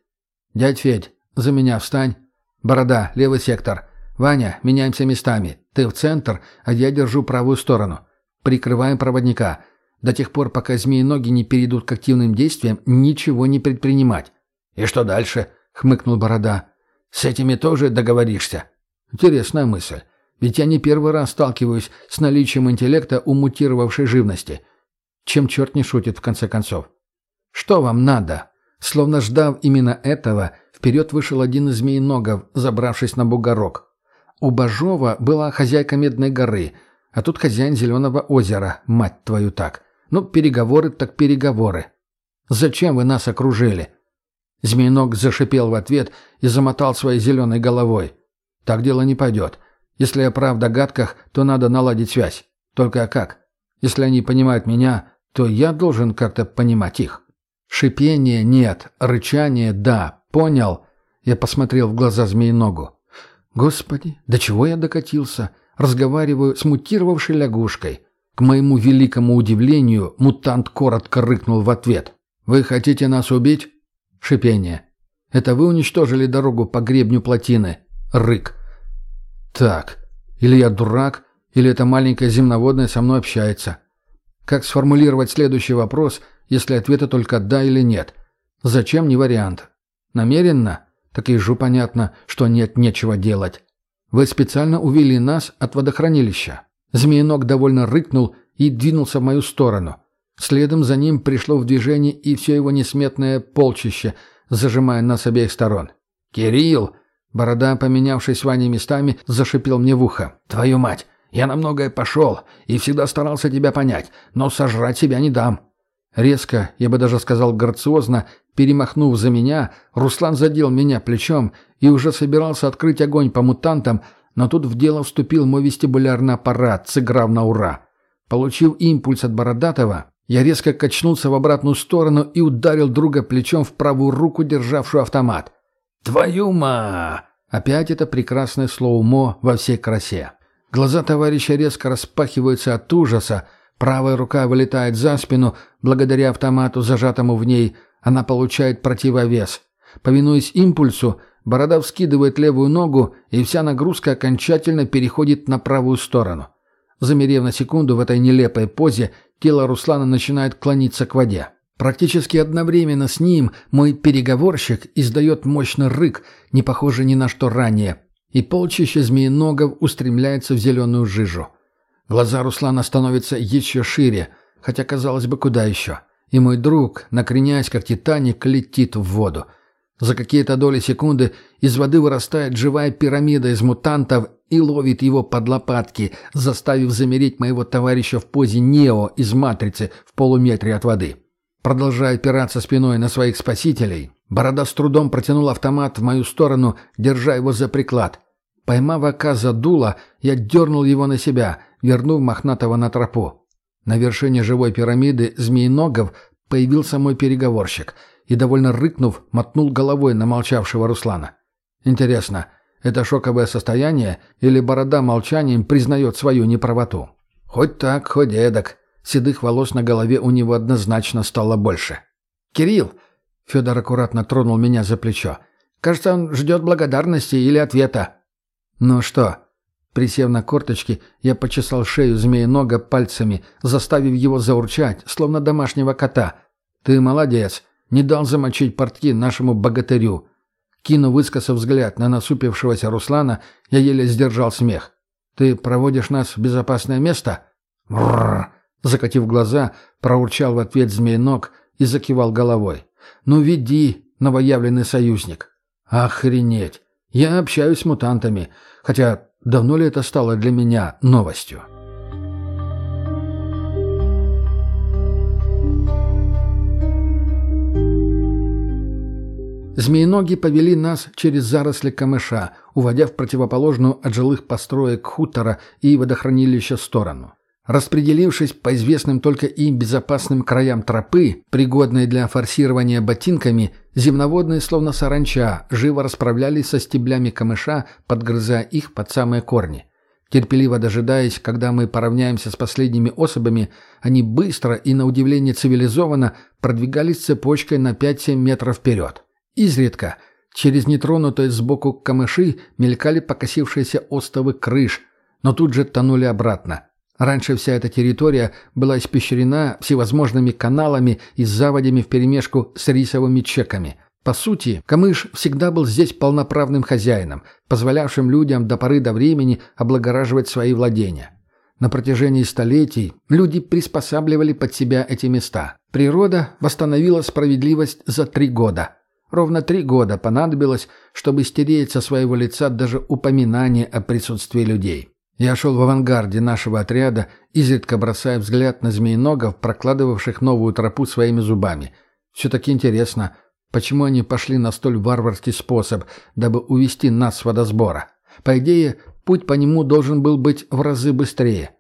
Дядь Федь, за меня встань. Борода, левый сектор. Ваня, меняемся местами. Ты в центр, а я держу правую сторону. Прикрываем проводника. До тех пор, пока змеи-ноги не перейдут к активным действиям, ничего не предпринимать. «И что дальше?» — хмыкнул Борода. «С этими тоже договоришься?» «Интересная мысль. Ведь я не первый раз сталкиваюсь с наличием интеллекта у мутировавшей живности. Чем черт не шутит, в конце концов? «Что вам надо?» Словно ждав именно этого, вперед вышел один из змеиногов, забравшись на бугорок. У Бажова была хозяйка Медной горы, а тут хозяин Зеленого озера, мать твою так. Ну, переговоры так переговоры. Зачем вы нас окружили?» Змеиног зашипел в ответ и замотал своей зеленой головой. «Так дело не пойдет. Если я прав в догадках, то надо наладить связь. Только как? Если они понимают меня, то я должен как-то понимать их. Шипение нет, рычание да. Понял?» Я посмотрел в глаза змеиногу. «Господи, до чего я докатился?» Разговариваю с мутировавшей лягушкой. К моему великому удивлению, мутант коротко рыкнул в ответ. «Вы хотите нас убить?» Шипение. «Это вы уничтожили дорогу по гребню плотины?» Рык. «Так, или я дурак, или эта маленькая земноводная со мной общается. Как сформулировать следующий вопрос, если ответа только «да» или «нет»? Зачем не вариант? Намеренно? Так и жу понятно, что нет нечего делать. Вы специально увели нас от водохранилища. Змеенок довольно рыкнул и двинулся в мою сторону. Следом за ним пришло в движение и все его несметное полчище, зажимая нас с обеих сторон. «Кирилл!» Борода, поменявшись Ваней местами, зашипел мне в ухо. «Твою мать! Я на многое пошел и всегда старался тебя понять, но сожрать себя не дам». Резко, я бы даже сказал грациозно, перемахнув за меня, Руслан задел меня плечом и уже собирался открыть огонь по мутантам, но тут в дело вступил мой вестибулярный аппарат, сыграв на ура. Получив импульс от Бородатого, я резко качнулся в обратную сторону и ударил друга плечом в правую руку, державшую автомат. «Твою ма!» Опять это прекрасное слово «мо» во всей красе. Глаза товарища резко распахиваются от ужаса, правая рука вылетает за спину, благодаря автомату, зажатому в ней, она получает противовес. Повинуясь импульсу, Борода вскидывает левую ногу, и вся нагрузка окончательно переходит на правую сторону. Замерев на секунду в этой нелепой позе, тело Руслана начинает клониться к воде. Практически одновременно с ним мой переговорщик издает мощный рык, не похожий ни на что ранее, и полчища змееногов устремляется в зеленую жижу. Глаза Руслана становятся еще шире, хотя, казалось бы, куда еще. И мой друг, накреняясь как Титаник, летит в воду. За какие-то доли секунды из воды вырастает живая пирамида из мутантов и ловит его под лопатки, заставив замереть моего товарища в позе Нео из «Матрицы» в полуметре от воды. Продолжая опираться спиной на своих спасителей, Борода с трудом протянул автомат в мою сторону, держа его за приклад. Поймав ока за дуло, я дернул его на себя, вернув Мохнатого на тропу. На вершине живой пирамиды змеиногов появился мой переговорщик и, довольно рыкнув, мотнул головой на молчавшего Руслана. Интересно, это шоковое состояние или борода молчанием признает свою неправоту? Хоть так, хоть эдак. Седых волос на голове у него однозначно стало больше. «Кирилл!» — Федор аккуратно тронул меня за плечо. «Кажется, он ждет благодарности или ответа». «Ну что?» Присев на корточки, я почесал шею змеенога пальцами, заставив его заурчать, словно домашнего кота. «Ты молодец. Не дал замочить портки нашему богатырю. Кину выскосов взгляд на насупившегося Руслана, я еле сдержал смех. «Ты проводишь нас в безопасное место?» «Брррр!» Закатив глаза, проурчал в ответ змеенок и закивал головой. «Ну веди, новоявленный союзник!» «Охренеть! Я общаюсь с мутантами, хотя давно ли это стало для меня новостью?» Змеиноги повели нас через заросли камыша, уводя в противоположную от жилых построек хутора и водохранилища сторону. Распределившись по известным только им безопасным краям тропы, пригодной для форсирования ботинками, земноводные, словно саранча, живо расправлялись со стеблями камыша, подгрызая их под самые корни. Терпеливо дожидаясь, когда мы поравняемся с последними особами, они быстро и, на удивление цивилизованно, продвигались цепочкой на 5-7 метров вперед. Изредка через нетронутые сбоку камыши мелькали покосившиеся остовы крыш, но тут же тонули обратно. Раньше вся эта территория была испещрена всевозможными каналами и заводями вперемешку с рисовыми чеками. По сути, камыш всегда был здесь полноправным хозяином, позволявшим людям до поры до времени облагораживать свои владения. На протяжении столетий люди приспосабливали под себя эти места. Природа восстановила справедливость за три года. Ровно три года понадобилось, чтобы стереть со своего лица даже упоминание о присутствии людей. Я шел в авангарде нашего отряда, изредка бросая взгляд на змеиногов, прокладывавших новую тропу своими зубами. Все-таки интересно, почему они пошли на столь варварский способ, дабы увести нас с водосбора. По идее, путь по нему должен был быть в разы быстрее.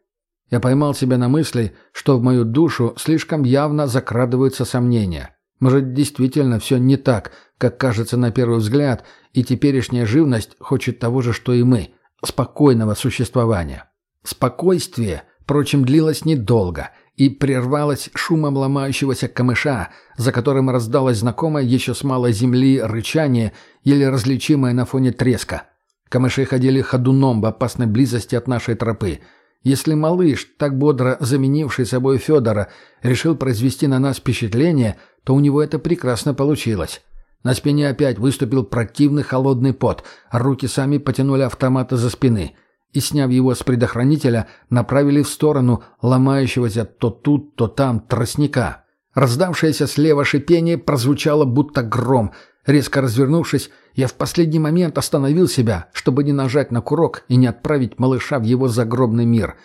Я поймал себя на мысли, что в мою душу слишком явно закрадываются сомнения. Может, действительно все не так, как кажется на первый взгляд, и теперешняя живность хочет того же, что и мы – спокойного существования. Спокойствие, впрочем, длилось недолго и прервалось шумом ломающегося камыша, за которым раздалось знакомое еще с малой земли рычание, еле различимое на фоне треска – Камыши ходили ходуном в опасной близости от нашей тропы. Если малыш, так бодро заменивший собой Федора, решил произвести на нас впечатление, то у него это прекрасно получилось. На спине опять выступил противный холодный пот, руки сами потянули автоматы за спины и, сняв его с предохранителя, направили в сторону ломающегося то тут, то там тростника. Раздавшееся слева шипение прозвучало будто гром — Резко развернувшись, я в последний момент остановил себя, чтобы не нажать на курок и не отправить малыша в его загробный мир.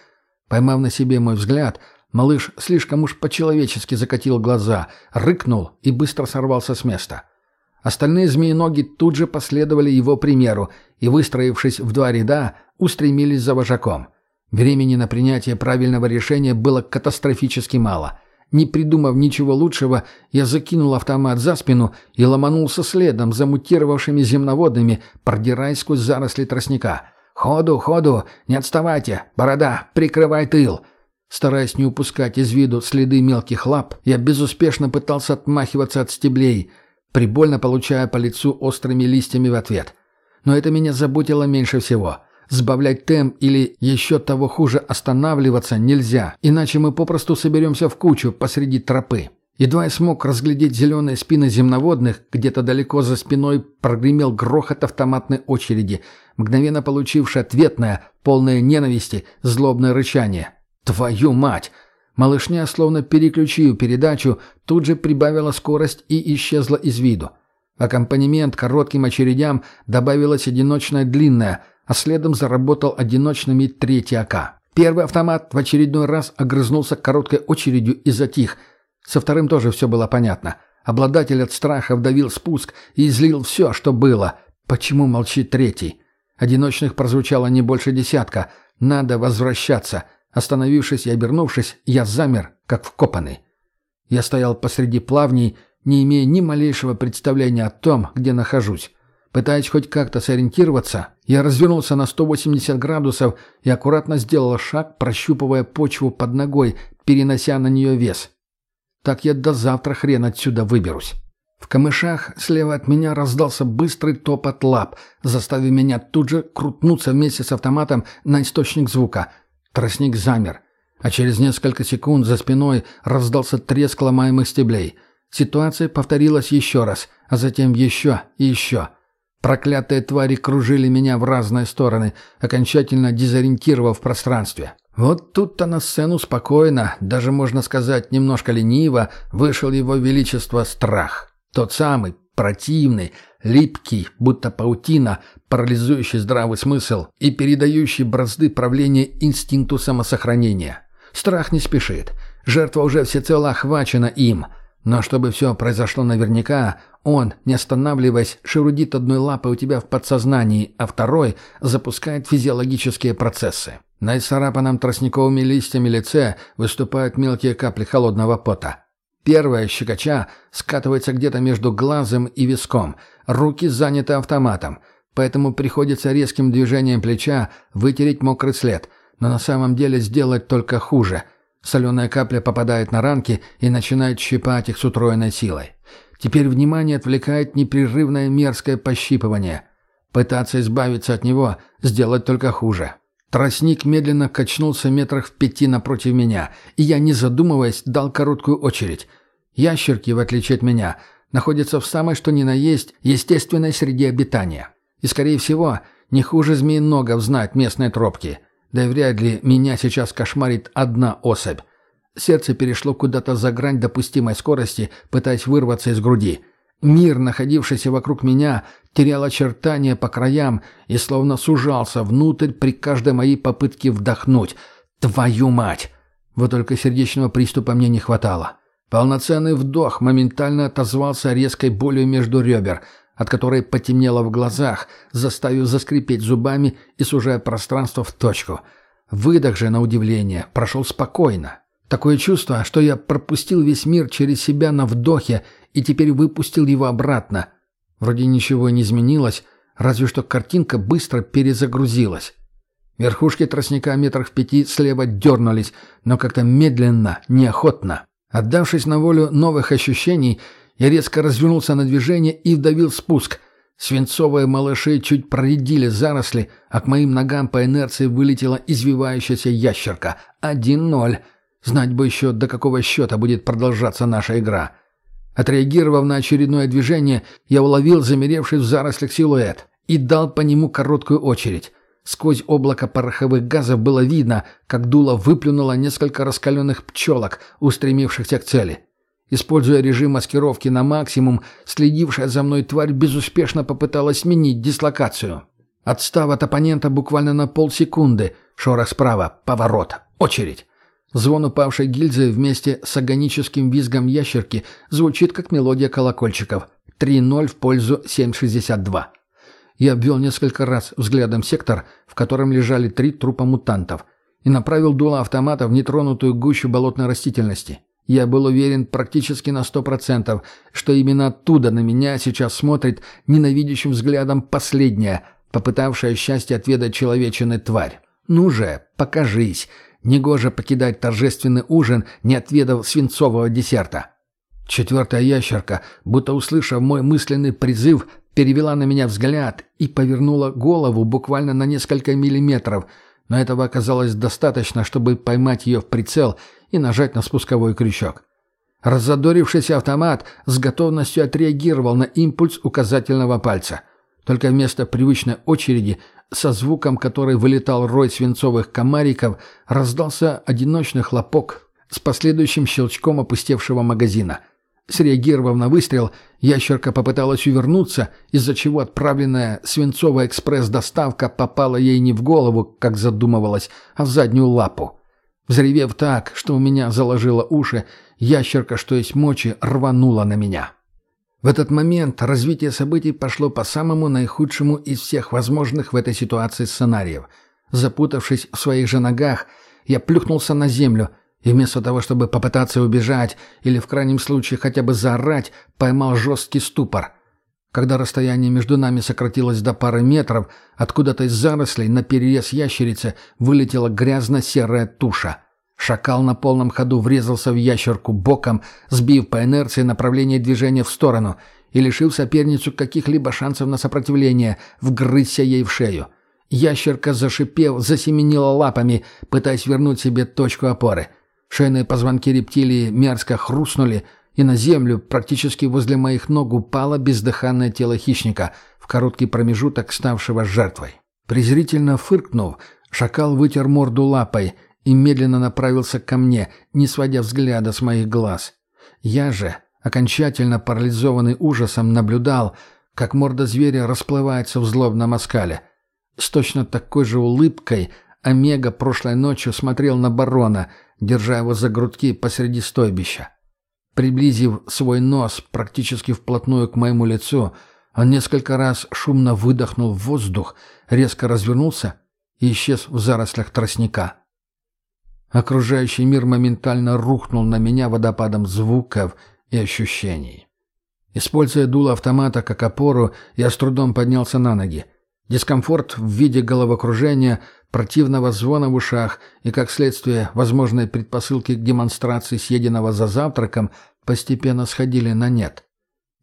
Поймав на себе мой взгляд, малыш слишком уж по-человечески закатил глаза, рыкнул и быстро сорвался с места. Остальные змеи-ноги тут же последовали его примеру и, выстроившись в два ряда, устремились за вожаком. Времени на принятие правильного решения было катастрофически мало — не придумав ничего лучшего, я закинул автомат за спину и ломанулся следом за мутировавшими земноводными, продираясь сквозь заросли тростника. «Ходу, ходу! Не отставайте! Борода, прикрывай тыл!» Стараясь не упускать из виду следы мелких лап, я безуспешно пытался отмахиваться от стеблей, прибольно получая по лицу острыми листьями в ответ. Но это меня заботило меньше всего — Сбавлять темп или, еще того хуже, останавливаться нельзя, иначе мы попросту соберемся в кучу посреди тропы. Едва я смог разглядеть зеленые спины земноводных, где-то далеко за спиной прогремел грохот автоматной очереди, мгновенно получивший ответное, полное ненависти, злобное рычание. «Твою мать!» Малышня, словно переключив передачу, тут же прибавила скорость и исчезла из виду. Аккомпанемент коротким очередям добавилась одиночная длинная, а следом заработал одиночными третий АК. Первый автомат в очередной раз огрызнулся короткой очередью и затих. Со вторым тоже все было понятно. Обладатель от страха вдавил спуск и излил все, что было. Почему молчит третий? Одиночных прозвучало не больше десятка. Надо возвращаться. Остановившись и обернувшись, я замер, как вкопанный. Я стоял посреди плавней, не имея ни малейшего представления о том, где нахожусь. Пытаясь хоть как-то сориентироваться, я развернулся на 180 градусов и аккуратно сделал шаг, прощупывая почву под ногой, перенося на нее вес. Так я до завтра хрен отсюда выберусь. В камышах слева от меня раздался быстрый топот лап, заставив меня тут же крутнуться вместе с автоматом на источник звука. Тростник замер, а через несколько секунд за спиной раздался треск ломаемых стеблей. Ситуация повторилась еще раз, а затем еще и еще — Проклятые твари кружили меня в разные стороны, окончательно дезориентировав в пространстве. Вот тут-то на сцену спокойно, даже можно сказать немножко лениво, вышел его величество страх. Тот самый, противный, липкий, будто паутина, парализующий здравый смысл и передающий бразды правления инстинкту самосохранения. Страх не спешит. Жертва уже всецело охвачена им – но чтобы все произошло наверняка, он, не останавливаясь, шерудит одной лапой у тебя в подсознании, а второй запускает физиологические процессы. На исцарапанном тростниковыми листьями лице выступают мелкие капли холодного пота. Первая щекоча скатывается где-то между глазом и виском, руки заняты автоматом, поэтому приходится резким движением плеча вытереть мокрый след, но на самом деле сделать только хуже – Соленая капля попадает на ранки и начинает щипать их с утроенной силой. Теперь внимание отвлекает непрерывное мерзкое пощипывание. Пытаться избавиться от него – сделать только хуже. Тростник медленно качнулся метрах в пяти напротив меня, и я, не задумываясь, дал короткую очередь. Ящерки, в отличие от меня, находятся в самой что ни на есть естественной среде обитания. И, скорее всего, не хуже змеиногов знать местные тропки – Да и вряд ли меня сейчас кошмарит одна особь. Сердце перешло куда-то за грань допустимой скорости, пытаясь вырваться из груди. Мир, находившийся вокруг меня, терял очертания по краям и словно сужался внутрь при каждой моей попытке вдохнуть. «Твою мать!» Вот только сердечного приступа мне не хватало. Полноценный вдох моментально отозвался резкой болью между ребер, от которой потемнело в глазах, заставив заскрипеть зубами и сужая пространство в точку. Выдох же, на удивление, прошел спокойно. Такое чувство, что я пропустил весь мир через себя на вдохе и теперь выпустил его обратно. Вроде ничего не изменилось, разве что картинка быстро перезагрузилась. Верхушки тростника метрах в пяти слева дернулись, но как-то медленно, неохотно. Отдавшись на волю новых ощущений, я резко развернулся на движение и вдавил спуск. Свинцовые малыши чуть проредили заросли, а к моим ногам по инерции вылетела извивающаяся ящерка. Один ноль. Знать бы еще, до какого счета будет продолжаться наша игра. Отреагировав на очередное движение, я уловил замеревший в зарослях силуэт и дал по нему короткую очередь. Сквозь облако пороховых газов было видно, как дуло выплюнуло несколько раскаленных пчелок, устремившихся к цели. Используя режим маскировки на максимум, следившая за мной тварь безуспешно попыталась сменить дислокацию. Отстав от оппонента буквально на полсекунды, шорох справа, поворот, очередь. Звон упавшей гильзы вместе с агоническим визгом ящерки звучит как мелодия колокольчиков. 3-0 в пользу 7,62. Я обвел несколько раз взглядом сектор, в котором лежали три трупа мутантов, и направил дуло автомата в нетронутую гущу болотной растительности. Я был уверен практически на сто процентов, что именно оттуда на меня сейчас смотрит ненавидящим взглядом последняя, попытавшая счастье отведать человечины тварь. «Ну же, покажись!» Негоже покидать торжественный ужин, не отведав свинцового десерта. Четвертая ящерка, будто услышав мой мысленный призыв, перевела на меня взгляд и повернула голову буквально на несколько миллиметров, но этого оказалось достаточно, чтобы поймать ее в прицел и нажать на спусковой крючок. Раззадорившийся автомат с готовностью отреагировал на импульс указательного пальца. Только вместо привычной очереди со звуком, который вылетал рой свинцовых комариков, раздался одиночный хлопок с последующим щелчком опустевшего магазина. Среагировав на выстрел, ящерка попыталась увернуться, из-за чего отправленная свинцовая экспресс-доставка попала ей не в голову, как задумывалось, а в заднюю лапу. Взревев так, что у меня заложило уши, ящерка, что есть мочи, рванула на меня. В этот момент развитие событий пошло по самому наихудшему из всех возможных в этой ситуации сценариев. Запутавшись в своих же ногах, я плюхнулся на землю и вместо того, чтобы попытаться убежать или в крайнем случае хотя бы заорать, поймал жесткий ступор. Когда расстояние между нами сократилось до пары метров, откуда-то из зарослей на перерез ящерицы вылетела грязно-серая туша — Шакал на полном ходу врезался в ящерку боком, сбив по инерции направление движения в сторону и лишив соперницу каких-либо шансов на сопротивление, вгрызся ей в шею. Ящерка, зашипев, засеменила лапами, пытаясь вернуть себе точку опоры. Шейные позвонки рептилии мерзко хрустнули, и на землю, практически возле моих ног, упало бездыханное тело хищника, в короткий промежуток ставшего жертвой. Презрительно фыркнув, шакал вытер морду лапой — и медленно направился ко мне, не сводя взгляда с моих глаз. Я же, окончательно парализованный ужасом, наблюдал, как морда зверя расплывается в злобном оскале. С точно такой же улыбкой Омега прошлой ночью смотрел на барона, держа его за грудки посреди стойбища. Приблизив свой нос практически вплотную к моему лицу, он несколько раз шумно выдохнул в воздух, резко развернулся и исчез в зарослях тростника. Окружающий мир моментально рухнул на меня водопадом звуков и ощущений. Используя дуло автомата как опору, я с трудом поднялся на ноги. Дискомфорт в виде головокружения, противного звона в ушах и, как следствие, возможные предпосылки к демонстрации съеденного за завтраком постепенно сходили на нет.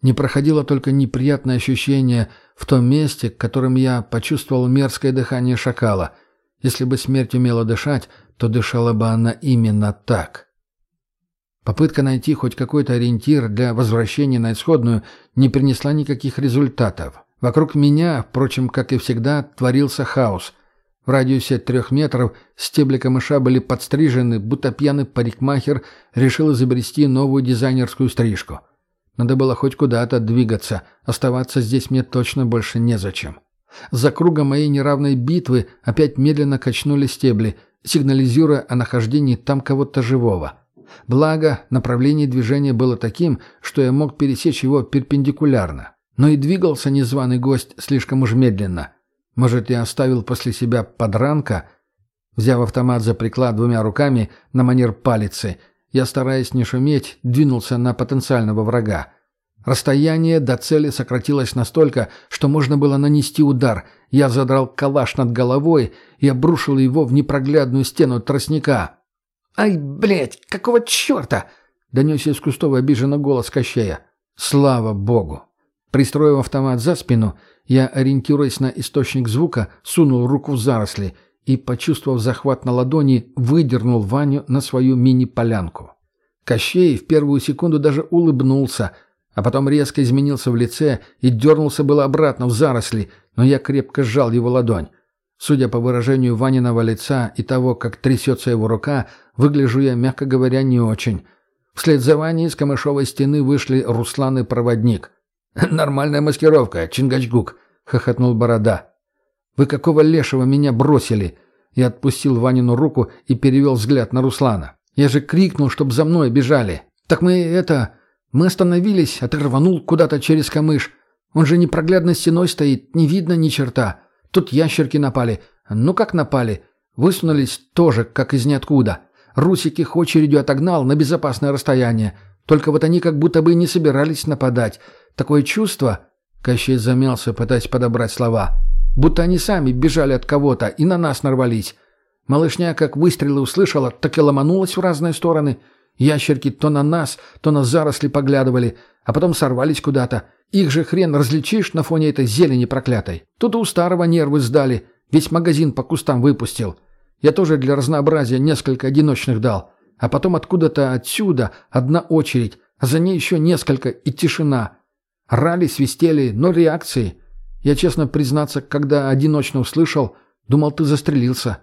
Не проходило только неприятное ощущение в том месте, которым я почувствовал мерзкое дыхание шакала. Если бы смерть умела дышать, то дышала бы она именно так. Попытка найти хоть какой-то ориентир для возвращения на исходную не принесла никаких результатов. Вокруг меня, впрочем, как и всегда, творился хаос. В радиусе трех метров стебли камыша были подстрижены, будто пьяный парикмахер решил изобрести новую дизайнерскую стрижку. Надо было хоть куда-то двигаться, оставаться здесь мне точно больше незачем. За кругом моей неравной битвы опять медленно качнули стебли, сигнализируя о нахождении там кого-то живого. Благо, направление движения было таким, что я мог пересечь его перпендикулярно. Но и двигался незваный гость слишком уж медленно. Может, я оставил после себя подранка? Взяв автомат за приклад двумя руками на манер палицы, я, стараясь не шуметь, двинулся на потенциального врага. Расстояние до цели сократилось настолько, что можно было нанести удар. Я задрал калаш над головой и обрушил его в непроглядную стену тростника. «Ай, блядь, какого черта?» — донесся из кустов обиженный голос Кощея. «Слава богу!» Пристроив автомат за спину, я, ориентируясь на источник звука, сунул руку в заросли и, почувствовав захват на ладони, выдернул Ваню на свою мини-полянку. Кощей в первую секунду даже улыбнулся — а потом резко изменился в лице и дернулся было обратно в заросли, но я крепко сжал его ладонь. Судя по выражению Ваниного лица и того, как трясется его рука, выгляжу я, мягко говоря, не очень. Вслед за Ваней из камышовой стены вышли Руслан и проводник. «Нормальная маскировка, Чингачгук», — хохотнул Борода. «Вы какого лешего меня бросили?» Я отпустил Ванину руку и перевел взгляд на Руслана. «Я же крикнул, чтоб за мной бежали. Так мы это... Мы остановились, а ты рванул куда-то через камыш. Он же непроглядной стеной стоит, не видно ни черта. Тут ящерки напали. Ну как напали? Высунулись тоже, как из ниоткуда. Русик их очередью отогнал на безопасное расстояние. Только вот они как будто бы не собирались нападать. Такое чувство... Кощей замялся, пытаясь подобрать слова. Будто они сами бежали от кого-то и на нас нарвались. Малышня, как выстрелы услышала, так и ломанулась в разные стороны — Ящерки то на нас, то на заросли поглядывали, а потом сорвались куда-то. Их же хрен различишь на фоне этой зелени проклятой. Тут у старого нервы сдали, весь магазин по кустам выпустил. Я тоже для разнообразия несколько одиночных дал. А потом откуда-то отсюда одна очередь, а за ней еще несколько и тишина. Рали, свистели, но реакции. Я, честно признаться, когда одиночно услышал, думал, ты застрелился.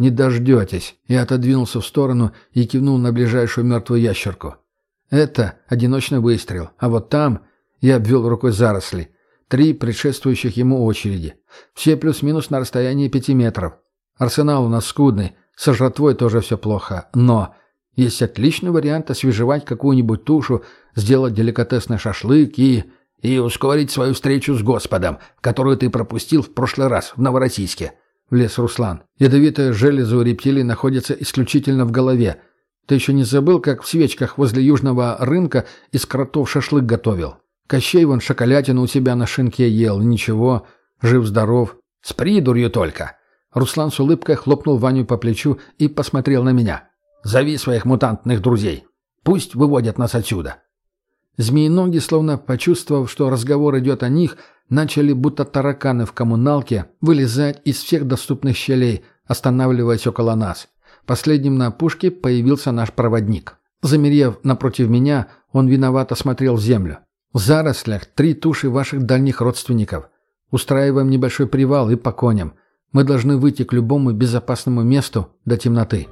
«Не дождетесь!» Я отодвинулся в сторону и кивнул на ближайшую мертвую ящерку. «Это одиночный выстрел, а вот там...» Я обвел рукой заросли. Три предшествующих ему очереди. Все плюс-минус на расстоянии пяти метров. Арсенал у нас скудный, со жратвой тоже все плохо. Но есть отличный вариант освежевать какую-нибудь тушу, сделать деликатесный шашлык и... и ускорить свою встречу с Господом, которую ты пропустил в прошлый раз в Новороссийске. — влез Руслан. «Ядовитая железа у рептилий находится исключительно в голове. Ты еще не забыл, как в свечках возле южного рынка из кротов шашлык готовил? Кощей вон шоколятину у себя на шинке ел. Ничего, жив-здоров. С придурью только». Руслан с улыбкой хлопнул Ваню по плечу и посмотрел на меня. «Зови своих мутантных друзей. Пусть выводят нас отсюда». Змеиноги, словно почувствовав, что разговор идет о них, начали, будто тараканы в коммуналке, вылезать из всех доступных щелей, останавливаясь около нас. Последним на опушке появился наш проводник. Замерев напротив меня, он виновато смотрел в землю. «В зарослях три туши ваших дальних родственников. Устраиваем небольшой привал и по коням. Мы должны выйти к любому безопасному месту до темноты».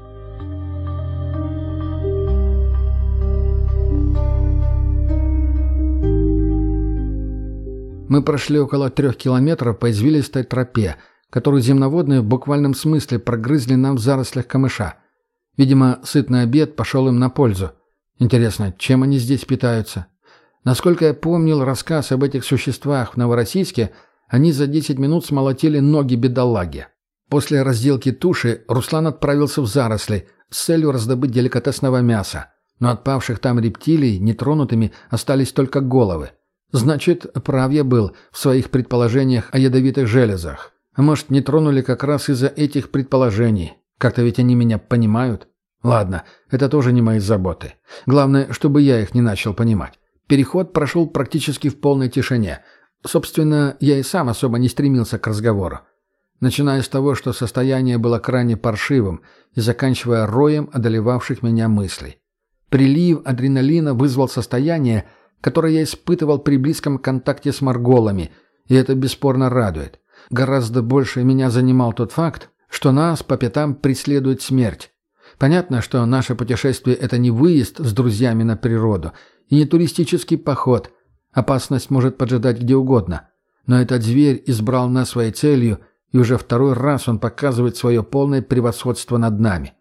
Мы прошли около трех километров по извилистой тропе, которую земноводные в буквальном смысле прогрызли нам в зарослях камыша. Видимо, сытный обед пошел им на пользу. Интересно, чем они здесь питаются? Насколько я помнил рассказ об этих существах в Новороссийске, они за 10 минут смолотили ноги бедолаги. После разделки туши Руслан отправился в заросли с целью раздобыть деликатесного мяса. Но отпавших там рептилий нетронутыми остались только головы. Значит, прав я был в своих предположениях о ядовитых железах. Может, не тронули как раз из-за этих предположений. Как-то ведь они меня понимают. Ладно, это тоже не мои заботы. Главное, чтобы я их не начал понимать. Переход прошел практически в полной тишине. Собственно, я и сам особо не стремился к разговору. Начиная с того, что состояние было крайне паршивым, и заканчивая роем одолевавших меня мыслей. Прилив адреналина вызвал состояние, которое я испытывал при близком контакте с марголами, и это бесспорно радует. Гораздо больше меня занимал тот факт, что нас по пятам преследует смерть. Понятно, что наше путешествие – это не выезд с друзьями на природу и не туристический поход. Опасность может поджидать где угодно. Но этот зверь избрал нас своей целью, и уже второй раз он показывает свое полное превосходство над нами.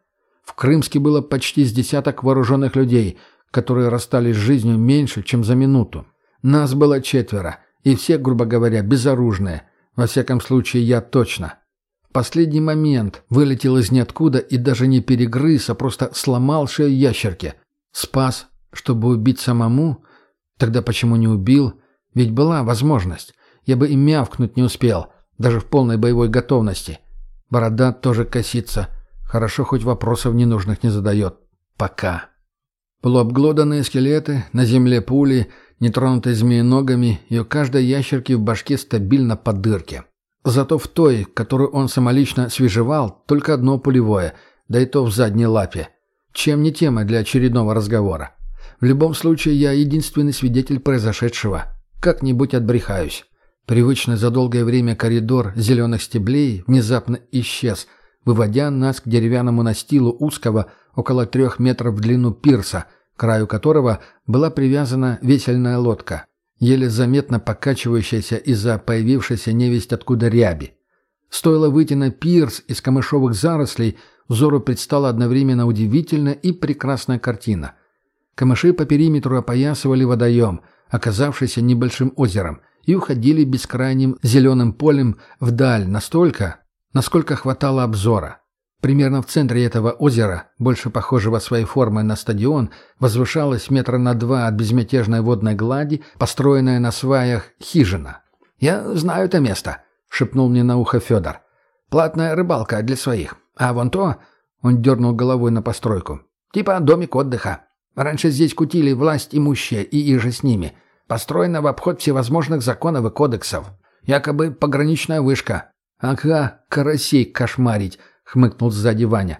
В Крымске было почти с десяток вооруженных людей, которые расстались с жизнью меньше, чем за минуту. Нас было четверо, и все, грубо говоря, безоружные. Во всяком случае, я точно. Последний момент вылетел из ниоткуда и даже не перегрыз, а просто сломал шею ящерки. Спас, чтобы убить самому? Тогда почему не убил? Ведь была возможность. Я бы и мявкнуть не успел, даже в полной боевой готовности. Борода тоже косится. Хорошо, хоть вопросов ненужных не задает. Пока. Полуобглоданные скелеты, на земле пули, нетронутые змееногами, и у каждой ящерки в башке стабильно по дырке. Зато в той, которую он самолично свежевал, только одно пулевое, да и то в задней лапе. Чем не тема для очередного разговора. В любом случае, я единственный свидетель произошедшего. Как-нибудь отбрехаюсь. Привычный за долгое время коридор зеленых стеблей внезапно исчез, выводя нас к деревянному настилу узкого, около трех метров в длину пирса, к краю которого была привязана весельная лодка, еле заметно покачивающаяся из-за появившейся невесть откуда ряби. Стоило выйти на пирс из камышовых зарослей, взору предстала одновременно удивительная и прекрасная картина. Камыши по периметру опоясывали водоем, оказавшийся небольшим озером, и уходили бескрайним зеленым полем вдаль настолько, насколько хватало обзора. Примерно в центре этого озера, больше похожего своей формой на стадион, возвышалась метра на два от безмятежной водной глади, построенная на сваях хижина. «Я знаю это место», — шепнул мне на ухо Федор. «Платная рыбалка для своих. А вон то...» — он дернул головой на постройку. «Типа домик отдыха. Раньше здесь кутили власть имущие и иже с ними. Построено в обход всевозможных законов и кодексов. Якобы пограничная вышка. Ага, карасей кошмарить», — хмыкнул сзади Ваня.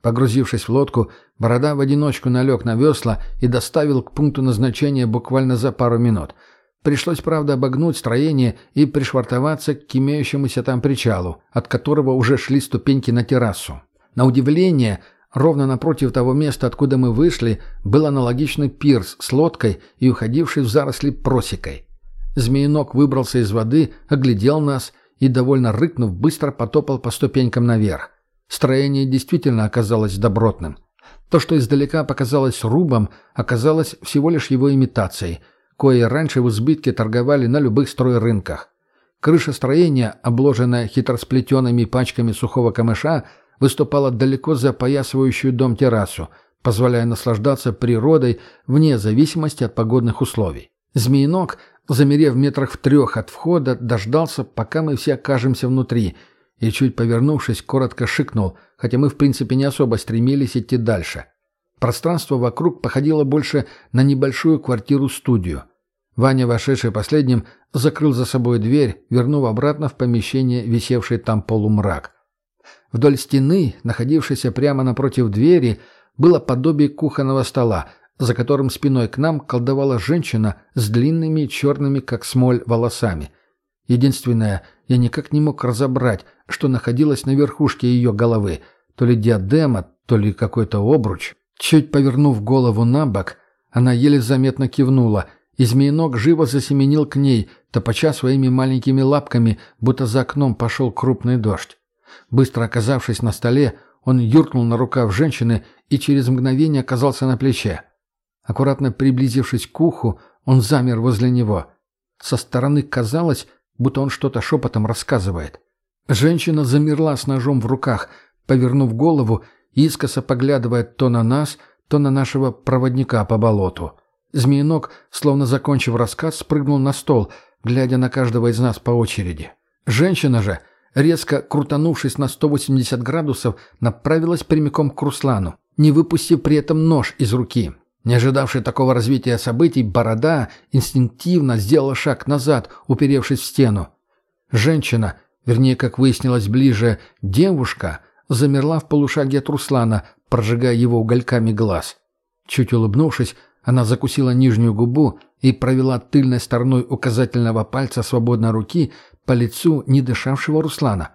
Погрузившись в лодку, Борода в одиночку налег на весла и доставил к пункту назначения буквально за пару минут. Пришлось, правда, обогнуть строение и пришвартоваться к имеющемуся там причалу, от которого уже шли ступеньки на террасу. На удивление, ровно напротив того места, откуда мы вышли, был аналогичный пирс с лодкой и уходивший в заросли просекой. Змеенок выбрался из воды, оглядел нас и, довольно рыкнув, быстро потопал по ступенькам наверх. Строение действительно оказалось добротным. То, что издалека показалось рубом, оказалось всего лишь его имитацией, кое раньше в избытке торговали на любых стройрынках. Крыша строения, обложенная хитросплетенными пачками сухого камыша, выступала далеко за опоясывающую дом террасу, позволяя наслаждаться природой вне зависимости от погодных условий. Змеинок замерев метрах в трех от входа, дождался, пока мы все окажемся внутри, и, чуть повернувшись, коротко шикнул, хотя мы, в принципе, не особо стремились идти дальше. Пространство вокруг походило больше на небольшую квартиру-студию. Ваня, вошедший последним, закрыл за собой дверь, вернув обратно в помещение, висевший там полумрак. Вдоль стены, находившейся прямо напротив двери, было подобие кухонного стола, за которым спиной к нам колдовала женщина с длинными черными, как смоль, волосами. Единственное, я никак не мог разобрать, что находилось на верхушке ее головы, то ли диадема, то ли какой-то обруч. Чуть повернув голову на бок, она еле заметно кивнула, и змеенок живо засеменил к ней, топоча своими маленькими лапками, будто за окном пошел крупный дождь. Быстро оказавшись на столе, он юркнул на рукав женщины и через мгновение оказался на плече. Аккуратно приблизившись к уху, он замер возле него. Со стороны казалось, будто он что-то шепотом рассказывает. Женщина замерла с ножом в руках, повернув голову, искоса поглядывая то на нас, то на нашего проводника по болоту. Змеенок, словно закончив рассказ, спрыгнул на стол, глядя на каждого из нас по очереди. Женщина же, резко крутанувшись на 180 градусов, направилась прямиком к Руслану, не выпустив при этом нож из руки. Не ожидавший такого развития событий, Борода инстинктивно сделала шаг назад, уперевшись в стену. Женщина, вернее, как выяснилось ближе, девушка, замерла в полушаге от Руслана, прожигая его угольками глаз. Чуть улыбнувшись, она закусила нижнюю губу и провела тыльной стороной указательного пальца свободной руки по лицу не дышавшего Руслана.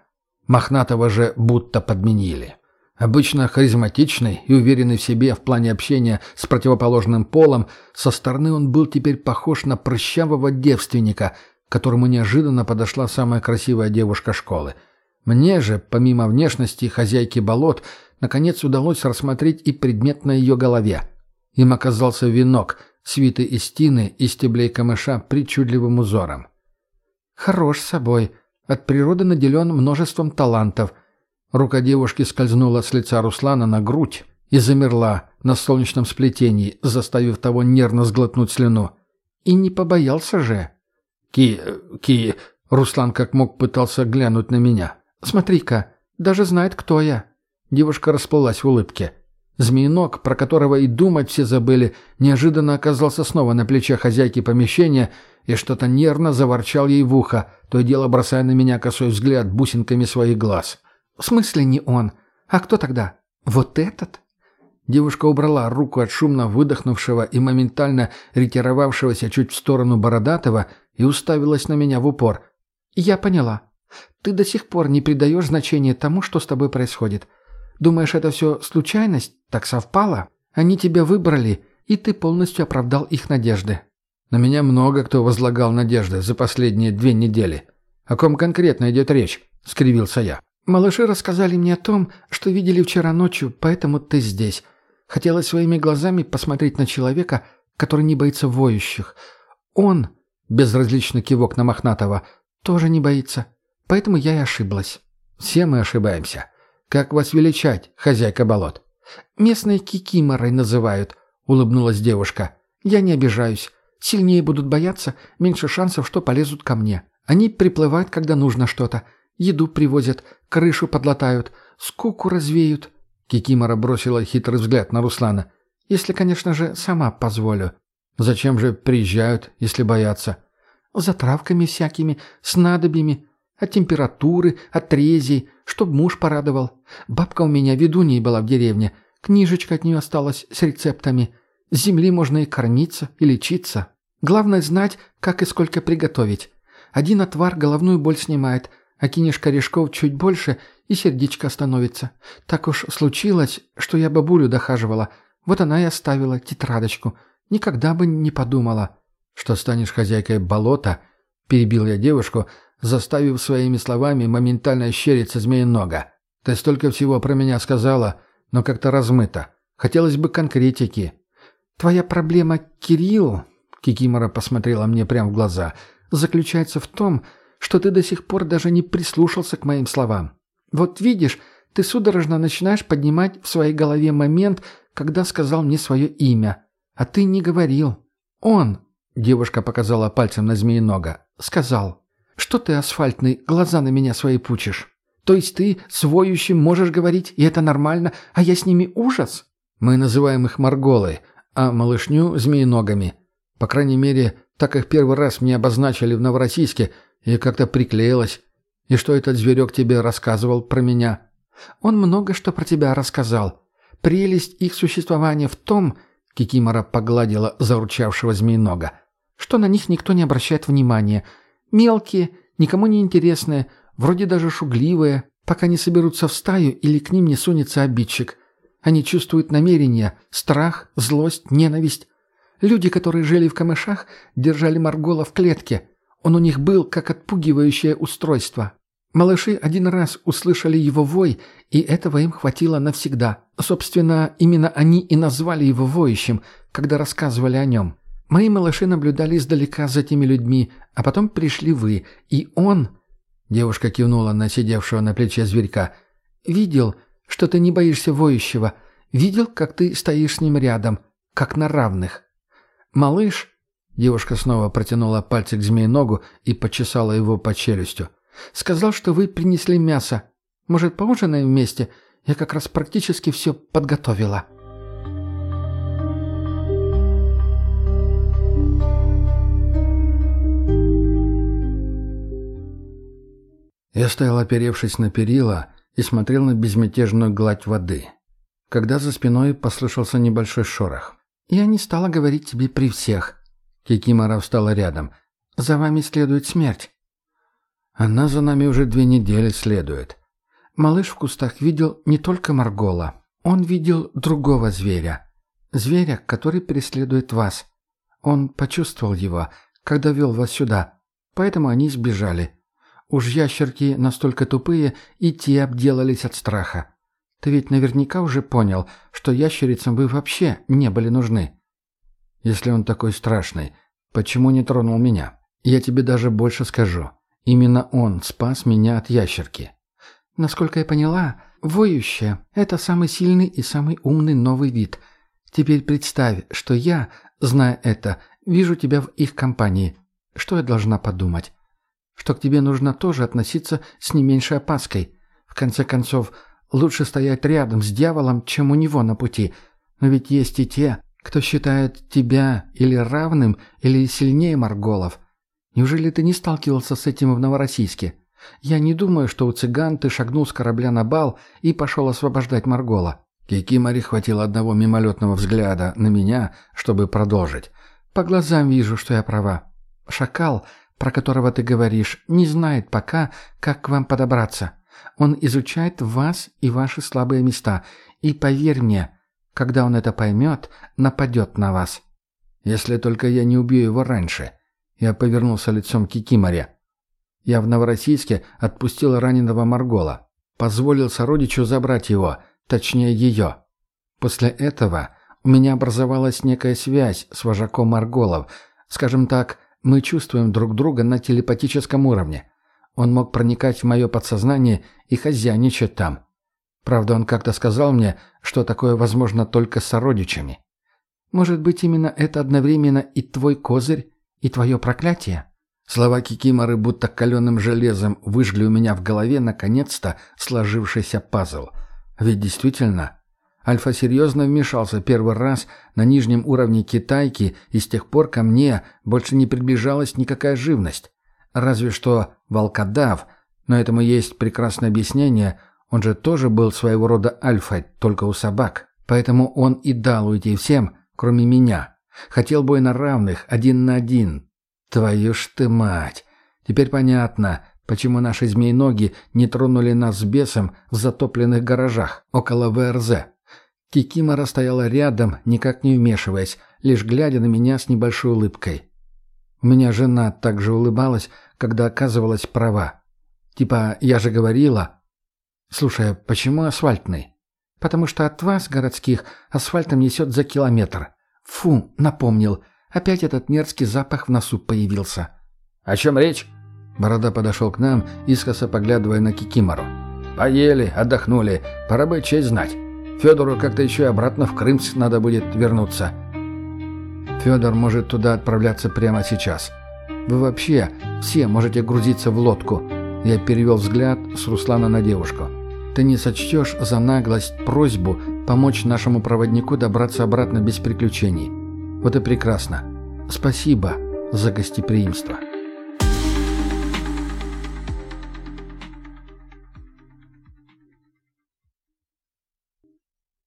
Мохнатого же будто подменили. Обычно харизматичный и уверенный в себе в плане общения с противоположным полом, со стороны он был теперь похож на прыщавого девственника, которому неожиданно подошла самая красивая девушка школы. Мне же, помимо внешности хозяйки болот, наконец удалось рассмотреть и предмет на ее голове. Им оказался венок, свитый из тины и стеблей камыша причудливым узором. «Хорош собой. От природы наделен множеством талантов», Рука девушки скользнула с лица Руслана на грудь и замерла на солнечном сплетении, заставив того нервно сглотнуть слюну. И не побоялся же. «Ки... Ки...» Руслан как мог пытался глянуть на меня. «Смотри-ка, даже знает, кто я». Девушка расплылась в улыбке. Змеиног, про которого и думать все забыли, неожиданно оказался снова на плече хозяйки помещения и что-то нервно заворчал ей в ухо, то и дело бросая на меня косой взгляд бусинками своих глаз. «В смысле не он? А кто тогда? Вот этот?» Девушка убрала руку от шумно выдохнувшего и моментально ретировавшегося чуть в сторону Бородатого и уставилась на меня в упор. «Я поняла. Ты до сих пор не придаешь значения тому, что с тобой происходит. Думаешь, это все случайность? Так совпало? Они тебя выбрали, и ты полностью оправдал их надежды». «На меня много кто возлагал надежды за последние две недели. О ком конкретно идет речь?» — скривился я. «Малыши рассказали мне о том, что видели вчера ночью, поэтому ты здесь. Хотелось своими глазами посмотреть на человека, который не боится воющих. Он, безразлично кивок на Мохнатого, тоже не боится. Поэтому я и ошиблась». «Все мы ошибаемся. Как вас величать, хозяйка болот?» «Местные кикиморой называют», — улыбнулась девушка. «Я не обижаюсь. Сильнее будут бояться, меньше шансов, что полезут ко мне. Они приплывают, когда нужно что-то. Еду привозят, крышу подлатают, скуку развеют». Кикимора бросила хитрый взгляд на Руслана. «Если, конечно же, сама позволю». «Зачем же приезжают, если боятся?» «За травками всякими, снадобьями, от температуры, от рези, чтоб муж порадовал. Бабка у меня ведуньей была в деревне, книжечка от нее осталась с рецептами. С земли можно и кормиться, и лечиться. Главное знать, как и сколько приготовить. Один отвар головную боль снимает – а кинешь корешков чуть больше, и сердечко остановится. Так уж случилось, что я бабулю дохаживала. Вот она и оставила тетрадочку. Никогда бы не подумала. Что станешь хозяйкой болота, перебил я девушку, заставив своими словами моментально ощериться змеенога. Ты столько всего про меня сказала, но как-то размыто. Хотелось бы конкретики. Твоя проблема, Кирилл, Кикимора посмотрела мне прямо в глаза, заключается в том, что ты до сих пор даже не прислушался к моим словам. Вот видишь, ты судорожно начинаешь поднимать в своей голове момент, когда сказал мне свое имя. А ты не говорил. Он, девушка показала пальцем на змеенога, сказал. Что ты, асфальтный, глаза на меня свои пучишь? То есть ты с воющим можешь говорить, и это нормально, а я с ними ужас? Мы называем их морголы, а малышню – змееногами. По крайней мере, так их первый раз мне обозначили в Новороссийске – и как-то приклеилась. И что этот зверек тебе рассказывал про меня? Он много что про тебя рассказал. Прелесть их существования в том, Кикимора погладила заручавшего змеинога, что на них никто не обращает внимания. Мелкие, никому не интересные, вроде даже шугливые, пока не соберутся в стаю или к ним не сунется обидчик. Они чувствуют намерения, страх, злость, ненависть. Люди, которые жили в камышах, держали Маргола в клетке – он у них был как отпугивающее устройство. Малыши один раз услышали его вой, и этого им хватило навсегда. Собственно, именно они и назвали его воющим, когда рассказывали о нем. Мои малыши наблюдали издалека за теми людьми, а потом пришли вы, и он...» Девушка кивнула на сидевшего на плече зверька. «Видел, что ты не боишься воющего. Видел, как ты стоишь с ним рядом, как на равных. Малыш Девушка снова протянула пальцы к змееногу и почесала его по челюстью. «Сказал, что вы принесли мясо. Может, поужинаем вместе? Я как раз практически все подготовила». Я стоял, оперевшись на перила, и смотрел на безмятежную гладь воды. Когда за спиной послышался небольшой шорох. «Я не стала говорить тебе при всех», Кикимора встала рядом. «За вами следует смерть». «Она за нами уже две недели следует. Малыш в кустах видел не только Маргола. Он видел другого зверя. Зверя, который преследует вас. Он почувствовал его, когда вел вас сюда. Поэтому они сбежали. Уж ящерки настолько тупые, и те обделались от страха. Ты ведь наверняка уже понял, что ящерицам вы вообще не были нужны. Если он такой страшный, почему не тронул меня? Я тебе даже больше скажу. Именно он спас меня от ящерки. Насколько я поняла, воющая — это самый сильный и самый умный новый вид. Теперь представь, что я, зная это, вижу тебя в их компании. Что я должна подумать? Что к тебе нужно тоже относиться с не меньшей опаской. В конце концов, лучше стоять рядом с дьяволом, чем у него на пути. Но ведь есть и те, кто считает тебя или равным, или сильнее Марголов. Неужели ты не сталкивался с этим в Новороссийске? Я не думаю, что у цыган ты шагнул с корабля на бал и пошел освобождать Маргола. Кикиморе хватило одного мимолетного взгляда на меня, чтобы продолжить. По глазам вижу, что я права. Шакал, про которого ты говоришь, не знает пока, как к вам подобраться. Он изучает вас и ваши слабые места. И поверь мне, когда он это поймет, нападет на вас. Если только я не убью его раньше. Я повернулся лицом к Кикиморе. Я в Новороссийске отпустил раненого Маргола. Позволил сородичу забрать его, точнее ее. После этого у меня образовалась некая связь с вожаком Марголов. Скажем так, мы чувствуем друг друга на телепатическом уровне. Он мог проникать в мое подсознание и хозяйничать там. Правда, он как-то сказал мне, что такое возможно только с сородичами. Может быть, именно это одновременно и твой козырь, и твое проклятие? Слова Кикиморы будто каленым железом выжгли у меня в голове наконец-то сложившийся пазл. Ведь действительно, Альфа серьезно вмешался первый раз на нижнем уровне Китайки, и с тех пор ко мне больше не приближалась никакая живность. Разве что волкодав, но этому есть прекрасное объяснение, он же тоже был своего рода альфой, только у собак. Поэтому он и дал уйти всем, кроме меня. Хотел бой на равных, один на один, Твою ж ты мать! Теперь понятно, почему наши змеи-ноги не тронули нас с бесом в затопленных гаражах около ВРЗ. Кикимора стояла рядом, никак не вмешиваясь, лишь глядя на меня с небольшой улыбкой. У меня жена также улыбалась, когда оказывалась права. Типа, я же говорила... Слушай, а почему асфальтный? Потому что от вас, городских, асфальтом несет за километр. Фу, напомнил. Опять этот мерзкий запах в носу появился. «О чем речь?» Борода подошел к нам, искоса поглядывая на Кикимору. «Поели, отдохнули. Пора бы честь знать. Федору как-то еще и обратно в Крымск надо будет вернуться». «Федор может туда отправляться прямо сейчас. Вы вообще все можете грузиться в лодку». Я перевел взгляд с Руслана на девушку. «Ты не сочтешь за наглость просьбу помочь нашему проводнику добраться обратно без приключений. Вот и прекрасно. Спасибо за гостеприимство.